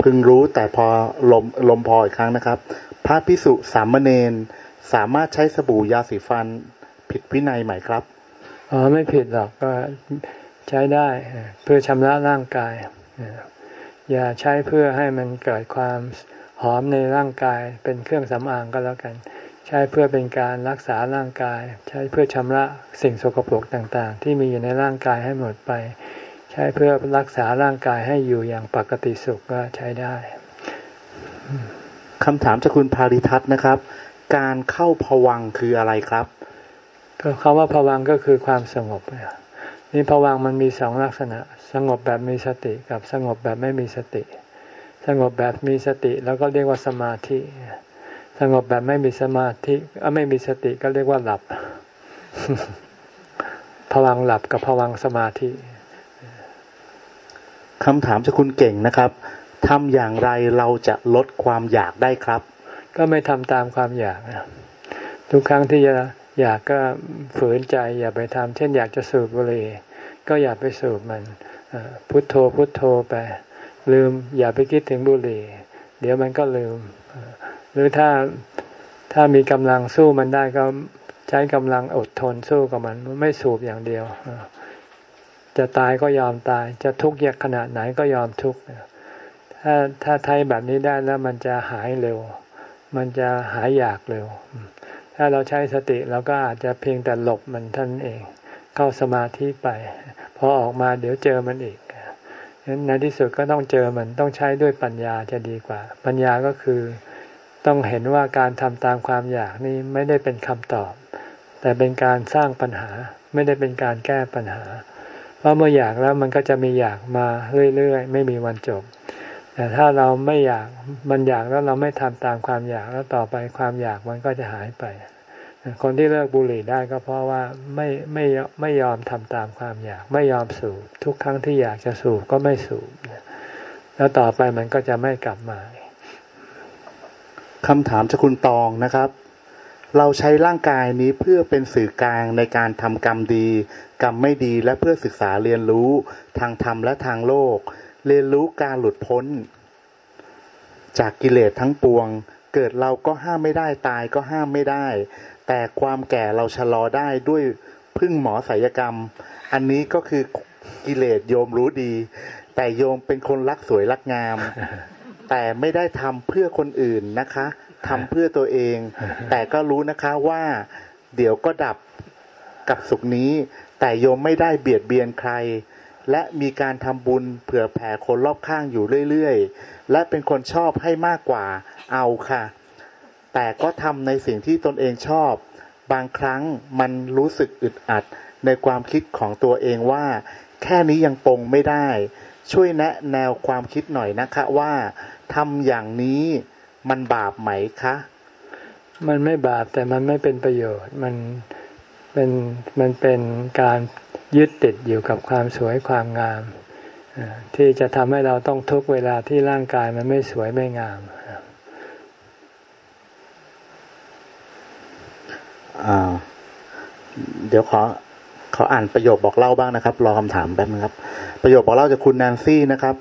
พึงรู้แต่พอลมลมพออีกครั้งนะครับ พระพิสุสามเณรสามารถใช้สบู่ยาสีฟันผิดวินัยไหมครับอ๋อไม่ผิดหรอกก็ใช้ได้เพื่อชำระร่างกาย อย่าใช้เพื่อให้มันเกิดความหอมในร่างกายเป็นเครื่องสำอางก็แล้วกัน ใช้เพื่อเป็นการรักษาร่างกาย ใช้เพื่อชำระสิ่งสกปรกต่างๆ ที่มีอยู่ในร่างกายให้หมดไป ช้เพื่อรักษาร่างกายให้อยู่อย่างปกติสุขก็ใช้ได้คำถามจากคุณภาริทัศน์นะครับ การเข้าผวังคืออะไรครับก็คำว่าผวังก็คือความสงบนี่ผวังมันมีสองลักษณะ สงบแบบมีสติกับสงบแบบไม่มีสติ สงบแบบมีสติแล้วก็เรียกว่าสมาธิ สงบแบบไม่มีสมาธิไม่มีสติก็เรียกว่าหลับผวังหลับกับผวังสมาธิ คำถามจากคุณเก่งนะครับทำอย่างไรเราจะลดความอยากได้ครับ ก็ไม่ทำตามความอยากทุกครั้งที่จะอยากก็ฝืนใจอย่าไปทำเช่นอยากจะสูบบุหรี่ก็อย่าไปสูบมันพุทโธพุทโธไป ลืมอย่าไปคิดถึงบุหรี่ เดี๋ยวมันก็ลืม หรือถ้าถ้ามีกำลังสู้มันได้ก็ใช้กำลังอดทนสู้กับมันไม่สูบอย่างเดียว จะตายก็ยอมตาย จะทุกข์ยากขนาดไหนก็ยอมทุกข์ถ้าถ้าไทยแบบนี้ได้แล้วมันจะหายเร็ว มันจะหายอยากเร็ว ถ้าเราใช้สติเราก็อาจจะเพียงแต่หลบมันท่านเอง เข้าสมาธิไป พอออกมาเดี๋ยวเจอมันอีกนั้นในที่สุดก็ต้องเจอมันต้องใช้ด้วยปัญญาจะดีกว่า ปัญญาก็คือต้องเห็นว่าการทำตามความอยากนี่ไม่ได้เป็นคำตอบ แต่เป็นการสร้างปัญหาไม่ได้เป็นการแก้ปัญหา เพราะเมื่ออยากแล้วมันก็จะมีอยากมาเรื่อยๆ ไม่มีวันจบ แต่ถ้าเราไม่อยากมันอยากแล้วเราไม่ทำตามความอยากแล้วต่อไปความอยากมันก็จะหายไป คนที่เลิกบุหรี่ได้ก็เพราะว่าไม่ไม่ไม่ยอมทำตามความอยาก ไม่ยอมสูบทุกครั้งที่อยากจะสูบก็ไม่สูบแล้วต่อไปมันก็จะไม่กลับมาคำถามจากคุณตองนะครับ เราใช้ร่างกายนี้เพื่อเป็นสื่อกลางในการทำกรรมดี กรรมไม่ดีและเพื่อศึกษาเรียนรู้ทางธรรมและทางโลก เรียนรู้การหลุดพ้น จากกิเลสทั้งปวง เกิดเราก็ห้ามไม่ได้ตายก็ห้ามไม่ได้ แต่ความแก่เราชะลอได้ด้วยพึ่งหมอศัลยกรรม อันนี้ก็คือกิเลสโยมรู้ดี แต่โยมเป็นคนรักสวยรักงาม แต่ไม่ได้ทำเพื่อคนอื่นนะคะทำเพื่อตัวเอง แต่ก็รู้นะคะว่า เดี๋ยวก็ดับ กับสุขนี้ แต่โยมไม่ได้เบียดเบียนใคร และมีการทำบุญเผื่อแผ่คนรอบข้างอยู่เรื่อยๆ และเป็นคนชอบให้มากกว่าเอาค่ะ แต่ก็ทำในสิ่งที่ตนเองชอบ บางครั้งมันรู้สึกอึดอัดในความคิดของตัวเองว่า แค่นี้ยังปงไม่ได้ ช่วยแนะแนวความคิดหน่อยนะคะว่าทำอย่างนี้มันบาปไหมคะ มันไม่บาปแต่มันไม่เป็นประโยชน์ มัน เป็นมันเป็นการยึดติดอยู่กับความสวยความงาม ที่จะทำให้เราต้องทุกเวลาที่ร่างกายมันไม่สวยไม่งามเดี๋ยวขอขออ่านประโยคบอกเล่าบ้างนะครับ รอคำถามแป๊บนึงครับ ประโยคบอกเล่าจากคุณแนนซี่นะครับ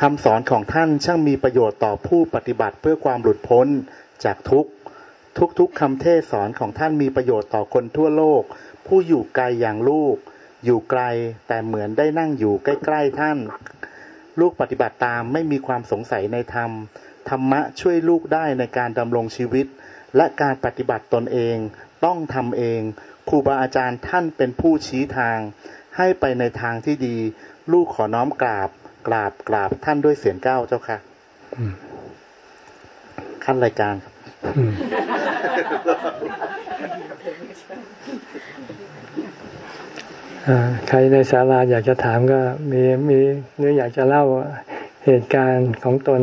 คำสอนของท่านช่างมีประโยชน์ต่อผู้ปฏิบัติเพื่อความหลุดพ้นจากทุก ทุกทุกคำเทศสอนของท่านมีประโยชน์ต่อคนทั่วโลก ผู้อยู่ไกลอย่างลูก อยู่ไกลแต่เหมือนได้นั่งอยู่ใกล้ ๆ ท่าน ลูกปฏิบัติตามไม่มีความสงสัยในธรรม ธรรมะช่วยลูกได้ในการดำรงชีวิต และการปฏิบัติตนเอง ต้องทำเองครูบาอาจารย์ท่านเป็นผู้ชี้ทาง ให้ไปในทางที่ดี ลูกขอน้อมกราบกราบกราบท่านด้วยเสียงก้าวเจ้าค่ะขั้นรายการครับ ใครในศาลาอยากจะถามก็มีมีหรืออยากจะเล่าเหตุการณ์ของตน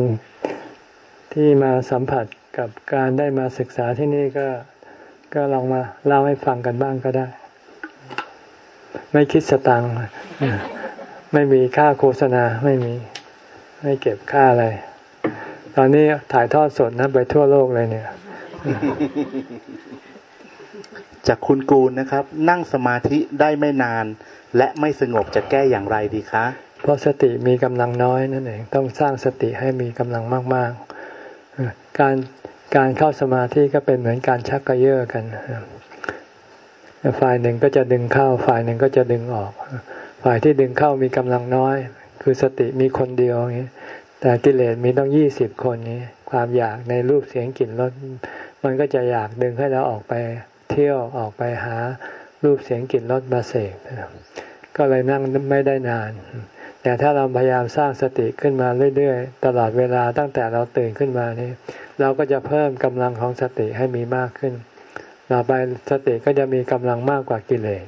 ที่มาสัมผัสกับการได้มาศึกษาที่นี่ก็ก็ลองมาเล่าให้ฟังกันบ้างก็ได้ ไม่คิดสตังค์ไม่มีค่าโฆษณาไม่มี ไม่เก็บค่าอะไร ตอนนี้ถ่ายทอดสดนะไปทั่วโลกเลยเนี่ย จากคุณกูลนะครับ นั่งสมาธิได้ไม่นาน และไม่สงบจะแก้อย่างไรดีคะ เพราะสติมีกำลังน้อยนั่นเองต้องสร้างสติให้มีกำลังมาก ๆ การการเข้าสมาธิก็เป็นเหมือนการชักกระเยาะกันฝ่ายหนึ่งก็จะดึงเข้า ฝ่ายหนึ่งก็จะดึงออก ฝ่ายที่ดึงเข้ามีกำลังน้อย คือสติมีคนเดียวอย่างนี้ แต่กิเลสมีต้องยี่สิบคนนี้ ความอยากในรูปเสียงกลิ่นรสมันก็จะอยากดึงให้เราออกไปเที่ยวออกไปหารูปเสียงกลิ่นรสมาเสกก็เลยนั่งไม่ได้นาน แต่ถ้าเราพยายามสร้างสติขึ้นมาเรื่อยๆ ตลอดเวลาตั้งแต่เราตื่นขึ้นมานี่เราก็จะเพิ่มกำลังของสติให้มีมากขึ้นต่อไปสติก็จะมีกำลังมากกว่ากิเลส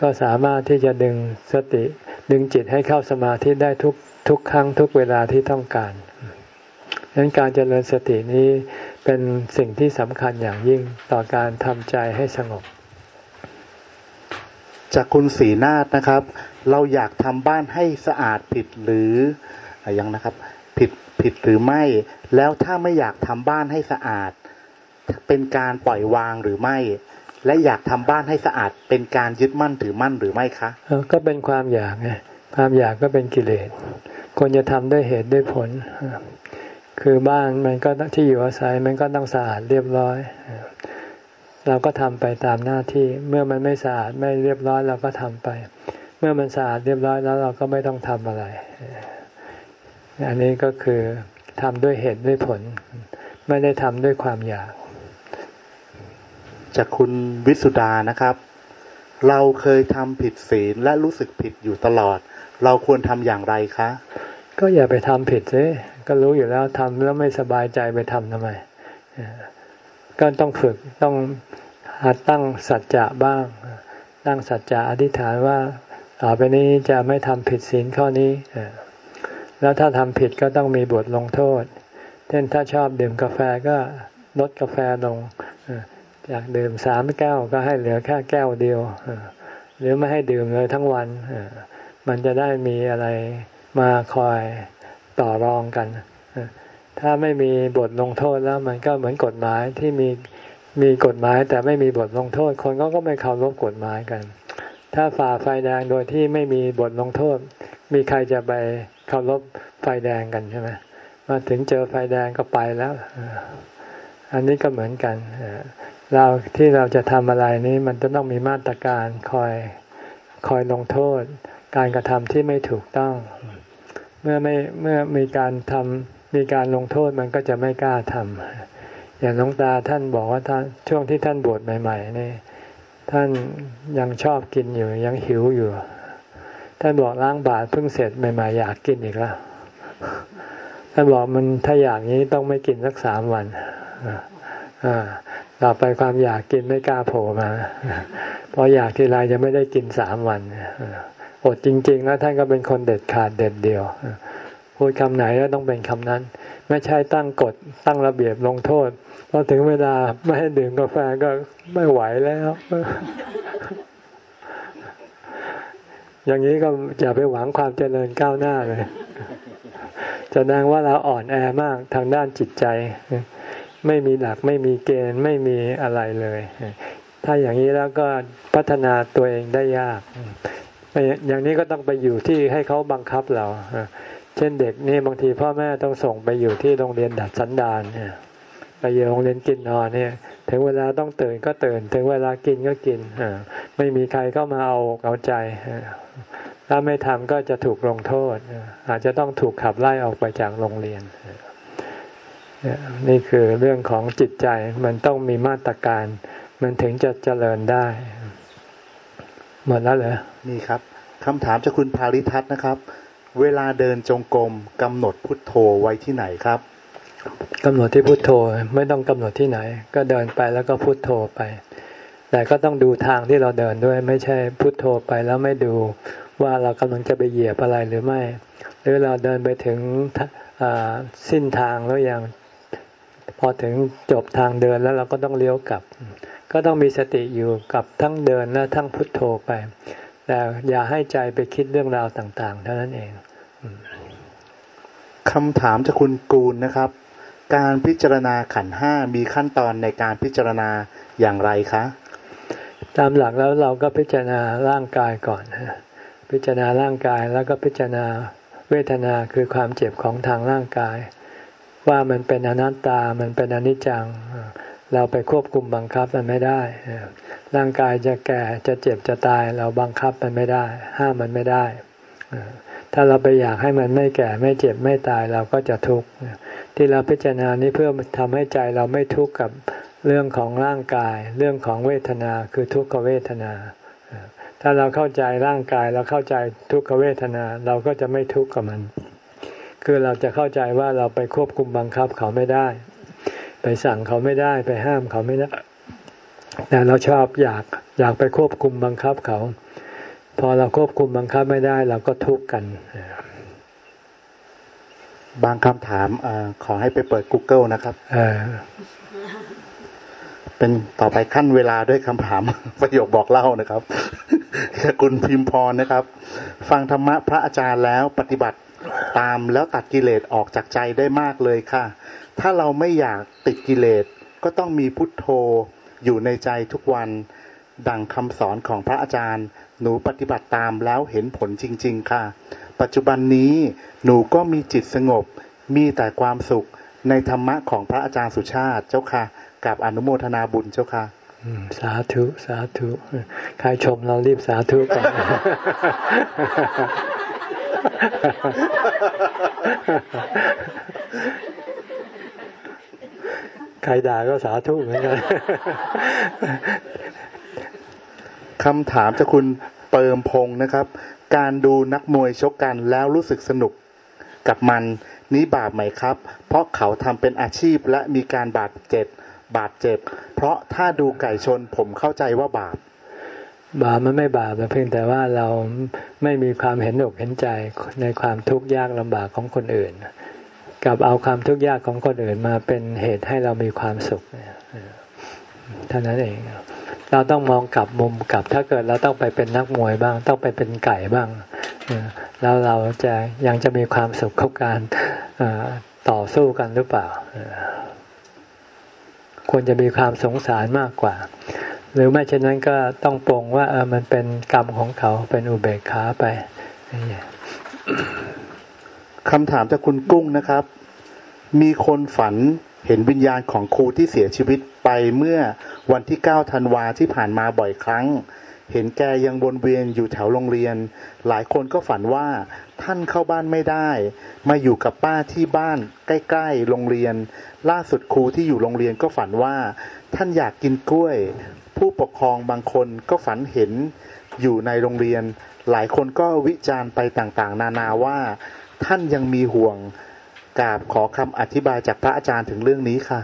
ก็สามารถที่จะดึงสติดึงจิตให้เข้าสมาธิได้ทุกทุกครั้งทุกเวลาที่ต้องการดังนั้นการเจริญสตินี้เป็นสิ่งที่สำคัญอย่างยิ่งต่อการทำใจให้สงบ จากคุณสีนาฏนะครับ เราอยากทำบ้านให้สะอาดผิดหรือยังนะครับ ผิดผิดหรือไม่ แล้วถ้าไม่อยากทำบ้านให้สะอาด เป็นการปล่อยวางหรือไม่ และอยากทำบ้านให้สะอาดเป็นการยึดมั่นถือมั่นหรือไม่คะก็เป็นความอยากไงความอยากก็เป็นกิเลสควรจะทำด้วยเหตุด้วยผล คือบ้านมันก็ที่อยู่อาศัยมันก็ต้องสะอาดเรียบร้อย เราก็ทำไปตามหน้าที่ เมื่อมันไม่สะอาดไม่เรียบร้อยเราก็ทำไป เมื่อมันสะอาดเรียบร้อยแล้วเราก็ไม่ต้องทำอะไร อันนี้ก็คือทำด้วยเหตุด้วยผล ไม่ได้ทำด้วยความอยาก จากคุณวิสุดานะครับ เราเคยทำผิดศีลและรู้สึกผิดอยู่ตลอด เราควรทำอย่างไรคะ ก็อย่าไปทำผิดซิก็รู้อยู่แล้วทำแล้วไม่สบายใจไปทำทำไมก็ต้องฝึกต้องหัดตั้งสัจจะบ้าง ตั้งสัจจะอธิษฐานว่าต่อไปนี้จะไม่ทำผิดศีลข้อนี้แล้วถ้าทำผิดก็ต้องมีบทลงโทษ เช่นถ้าชอบดื่มกาแฟก็ลดกาแฟลง อยากดื่มสามแก้วก็ให้เหลือแค่แก้วเดียวหรือไม่ให้ดื่มเลยทั้งวันมันจะได้มีอะไรมาคอยต่อรองกัน ถ้าไม่มีบทลงโทษแล้วมันก็เหมือนกฎหมายที่มีมีกฎหมายแต่ไม่มีบทลงโทษ คนก็ก็ไม่เคารพกฎหมายกัน ถ้าฝ่าไฟแดงโดยที่ไม่มีบทลงโทษ มีใครจะไปเคารพไฟแดงกันใช่ไหมมาถึงเจอไฟแดงก็ไปแล้ว อันนี้ก็เหมือนกัน เราที่เราจะทำอะไรนี้มันจะต้องมีมาตรการคอยคอยลงโทษ การกระทำที่ไม่ถูกต้อง เมื่อไม่เมื่อมีการทำมีการลงโทษมันก็จะไม่กล้าทำอย่างน้องตาท่านบอกว่าท่านช่วงที่ท่านบวชใหม่ ๆ นี่ ท่านยังชอบกินอยู่ยังหิวอยู่ ท่านบอกล้างบาตรเพิ่งเสร็จใหม่ๆอยากกินอีกแล้วท่านบอกมันถ้าอย่างนี้ต้องไม่กินสักสามวันอ่า ต่อไปความอยากกินไม่กล้าโผล่มา เพออยากทีไรจะไม่ได้กินสามวันอดจริงๆแล้วท่านก็เป็นคนเด็ดขาดเด็ดเดียวพูดคำไหนก็ต้องเป็นคำนั้น ไม่ใช่ตั้งกฎตั้งระเบียบลงโทษพอถึงเวลาไม่ให้ดื่มกาแฟก็ไม่ไหวแล้ว อย่างนี้ก็อย่าไปหวังความเจริญก้าวหน้าเลยจะแสดงว่าเราอ่อนแอมากทางด้านจิตใจ ไม่มีหลักไม่มีเกณฑ์ไม่มีอะไรเลย ถ้าอย่างนี้แล้วก็พัฒนาตัวเองได้ยากอย่างนี้ก็ต้องไปอยู่ที่ให้เขาบังคับเราเช่นเด็กนี่บางทีพ่อแม่ต้องส่งไปอยู่ที่โรงเรียนดัดสันดานเนี่ยไปอยู่โรงเรียนกินนอนเนี่ย ถึงเวลาต้องตื่นก็ตื่น ถึงเวลากินก็กินไม่มีใครเข้ามาเอาเอาใจถ้าไม่ทำก็จะถูกลงโทษ อาจจะต้องถูกขับไล่ออกไปจากโรงเรียน นี่คือเรื่องของจิตใจมันต้องมีมาตรการ มันถึงจะเจริญได้ หมดแล้วเหรอนี่ครับคำถามจากคุณภาริทัศน์นะครับ เวลาเดินจงกรมกำหนดพุทโธไว้ที่ไหนครับกำหนดที่พุทโธไม่ต้องกำหนดที่ไหน ก็เดินไปแล้วก็พุทโธไป แต่ก็ต้องดูทางที่เราเดินด้วย ไม่ใช่พุทโธไปแล้วไม่ดูว่าเรากำลังจะไปเหยียบอะไรหรือไม่ หรือเราเดินไปถึงสิ้นทางแล้วยัง พอถึงจบทางเดินแล้วเราก็ต้องเลี้ยวกลับ ก็ต้องมีสติอยู่กับทั้งเดินและทั้งพุทโธไป แต่อย่าให้ใจไปคิดเรื่องราวต่างๆ เท่านั้นเองคำถามจากคุณกูลนะครับ การพิจารณาขันห้ามีขั้นตอนในการพิจารณาอย่างไรคะ ตามหลักแล้วเราก็พิจารณาร่างกายก่อนพิจารณาร่างกายแล้วก็พิจารณาเวทนาคือความเจ็บของทางร่างกาย ว่ามันเป็นอนัตตา มันเป็นอนิจจัง เราไปควบคุมบังคับมันไม่ได้ ร่างกายจะแก่จะเจ็บจะตาย เราบังคับมันไม่ได้ ห้ามมันไม่ได้ ถ้าเราไปอยากให้มันไม่แก่ไม่เจ็บไม่ตายเราก็จะทุกข์ ที่เราพิจารณานี้เพื่อทำให้ใจเราไม่ทุกข์กับเรื่องของร่างกาย เรื่องของเวทนาคือทุกขเวทนา ถ้าเราเข้าใจร่างกายเราเข้าใจทุกขเวทนา เราก็จะไม่ทุกข์กับมัน คือเราจะเข้าใจว่าเราไปควบคุมบังคับเขาไม่ได้ ไปสั่งเขาไม่ได้ไปห้ามเขาไม่ได้แต่เราชอบอยากอยากไปควบคุมบังคับเขา พอเราควบคุมบังคับไม่ได้ เราก็ทุกข์กัน บางคำถามอขอให้ไปเปิด Google นะครับเป็นต่อไปขั้นเวลาด้วยคำถามประโยคบอกเล่านะครับคุณพิมพรนะครับ ฟังธรรมะพระอาจารย์แล้วปฏิบัติ ตามแล้วตัดกิเลสออกจากใจได้มากเลยค่ะ ถ้าเราไม่อยากติดกิเลสก็ต้องมีพุทโธอยู่ในใจทุกวัน ดังคำสอนของพระอาจารย์ หนูปฏิบัติตามแล้วเห็นผลจริง ๆ ค่ะ ปัจจุบันนี้หนูก็มีจิตสงบ มีแต่ความสุขในธรรมะของพระอาจารย์สุชาติเจ้าค่ะ กับอนุโมทนาบุญเจ้าค่ะสาธุ สาธุ ใครชมเรารีบสาธุก่อน ใครด่าก็สาธุเหมือนกันคำถามจากคุณเปิมพงนะครับ การดูนักมวยชกกันแล้วรู้สึกสนุกกับมันนี้บาปไหมครับ เพราะเขาทำเป็นอาชีพและมีการบาดเจ็บบาดเจ็บ เพราะถ้าดูไก่ชนผมเข้าใจว่าบาป บาปมันไม่บาปเพียงแต่ว่าเราไม่มีความเห็นอกเห็นใจในความทุกข์ยากลำบากของคนอื่น กับเอาความทุกข์ยากของคนอื่นมาเป็นเหตุให้เรามีความสุขเท่านั้นเอง เราต้องมองกลับมุมกลับ ถ้าเกิดเราต้องไปเป็นนักมวยบ้าง ต้องไปเป็นไก่บ้างแล้วเราจะยังจะมีความสุขกับการต่อสู้กันหรือเปล่าควรจะมีความสงสารมากกว่า หรือไม่เช่นนั้นก็ต้องปรงว่าเออมันเป็นกรรมของเขาเป็นอุเบกขาไปคำถามจากคุณกุ้งนะครับ มีคนฝันเห็นวิญญาณของครูที่เสียชีวิตไปเมื่อวันที่เก้าธันวาที่ผ่านมาบ่อยครั้ง เห็นแกยังวนเวียนอยู่แถวโรงเรียน หลายคนก็ฝันว่าท่านเข้าบ้านไม่ได้ มาอยู่กับป้าที่บ้านใกล้ๆโรงเรียน ล่าสุดครูที่อยู่โรงเรียนก็ฝันว่า ท่านอยากกินกล้วย ผู้ปกครองบางคนก็ฝันเห็นอยู่ในโรงเรียน หลายคนก็วิจารณ์ไปต่างๆ นานาว่า ท่านยังมีห่วงกราบขอคำอธิบายจากพระอาจารย์ถึงเรื่องนี้ค่ะ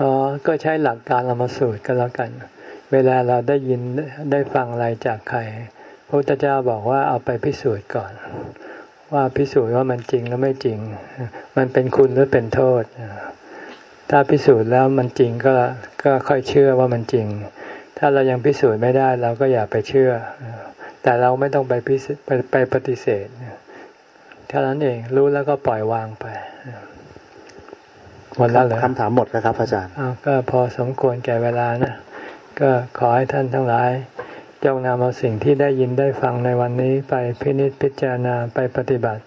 อ๋อก็ใช้หลักการละมาสูตรก็แล้วกัน เวลาเราได้ยินได้ฟังอะไรจากใครพระพุทธเจ้าบอกว่าเอาไปพิสูจน์ก่อน ว่าพิสูจน์ว่ามันจริงหรือไม่จริง มันเป็นคุณหรือเป็นโทษถ้าพิสูจน์แล้วมันจริงก็ก็ค่อยเชื่อว่ามันจริง ถ้าเรายังพิสูจน์ไม่ได้เราก็อย่าไปเชื่อ แต่เราไม่ต้องไปพิสไปไปปฏิเสธเท่านั้นเองรู้แล้วก็ปล่อยวางไปหมดแล้วเหรอคำถามหมดแล้วครับ อาจารย์อ้าวก็พอสมควรแก่เวลานะก็ขอให้ท่านทั้งหลายจงนำเอาสิ่งที่ได้ยินได้ฟังในวันนี้ไปพินิจพิจารณาไปปฏิบัติ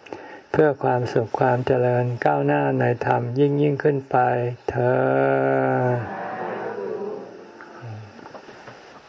เพื่อความสุขความเจริญก้าวหน้าในธรรมยิ่งยิ่งขึ้นไปเธอ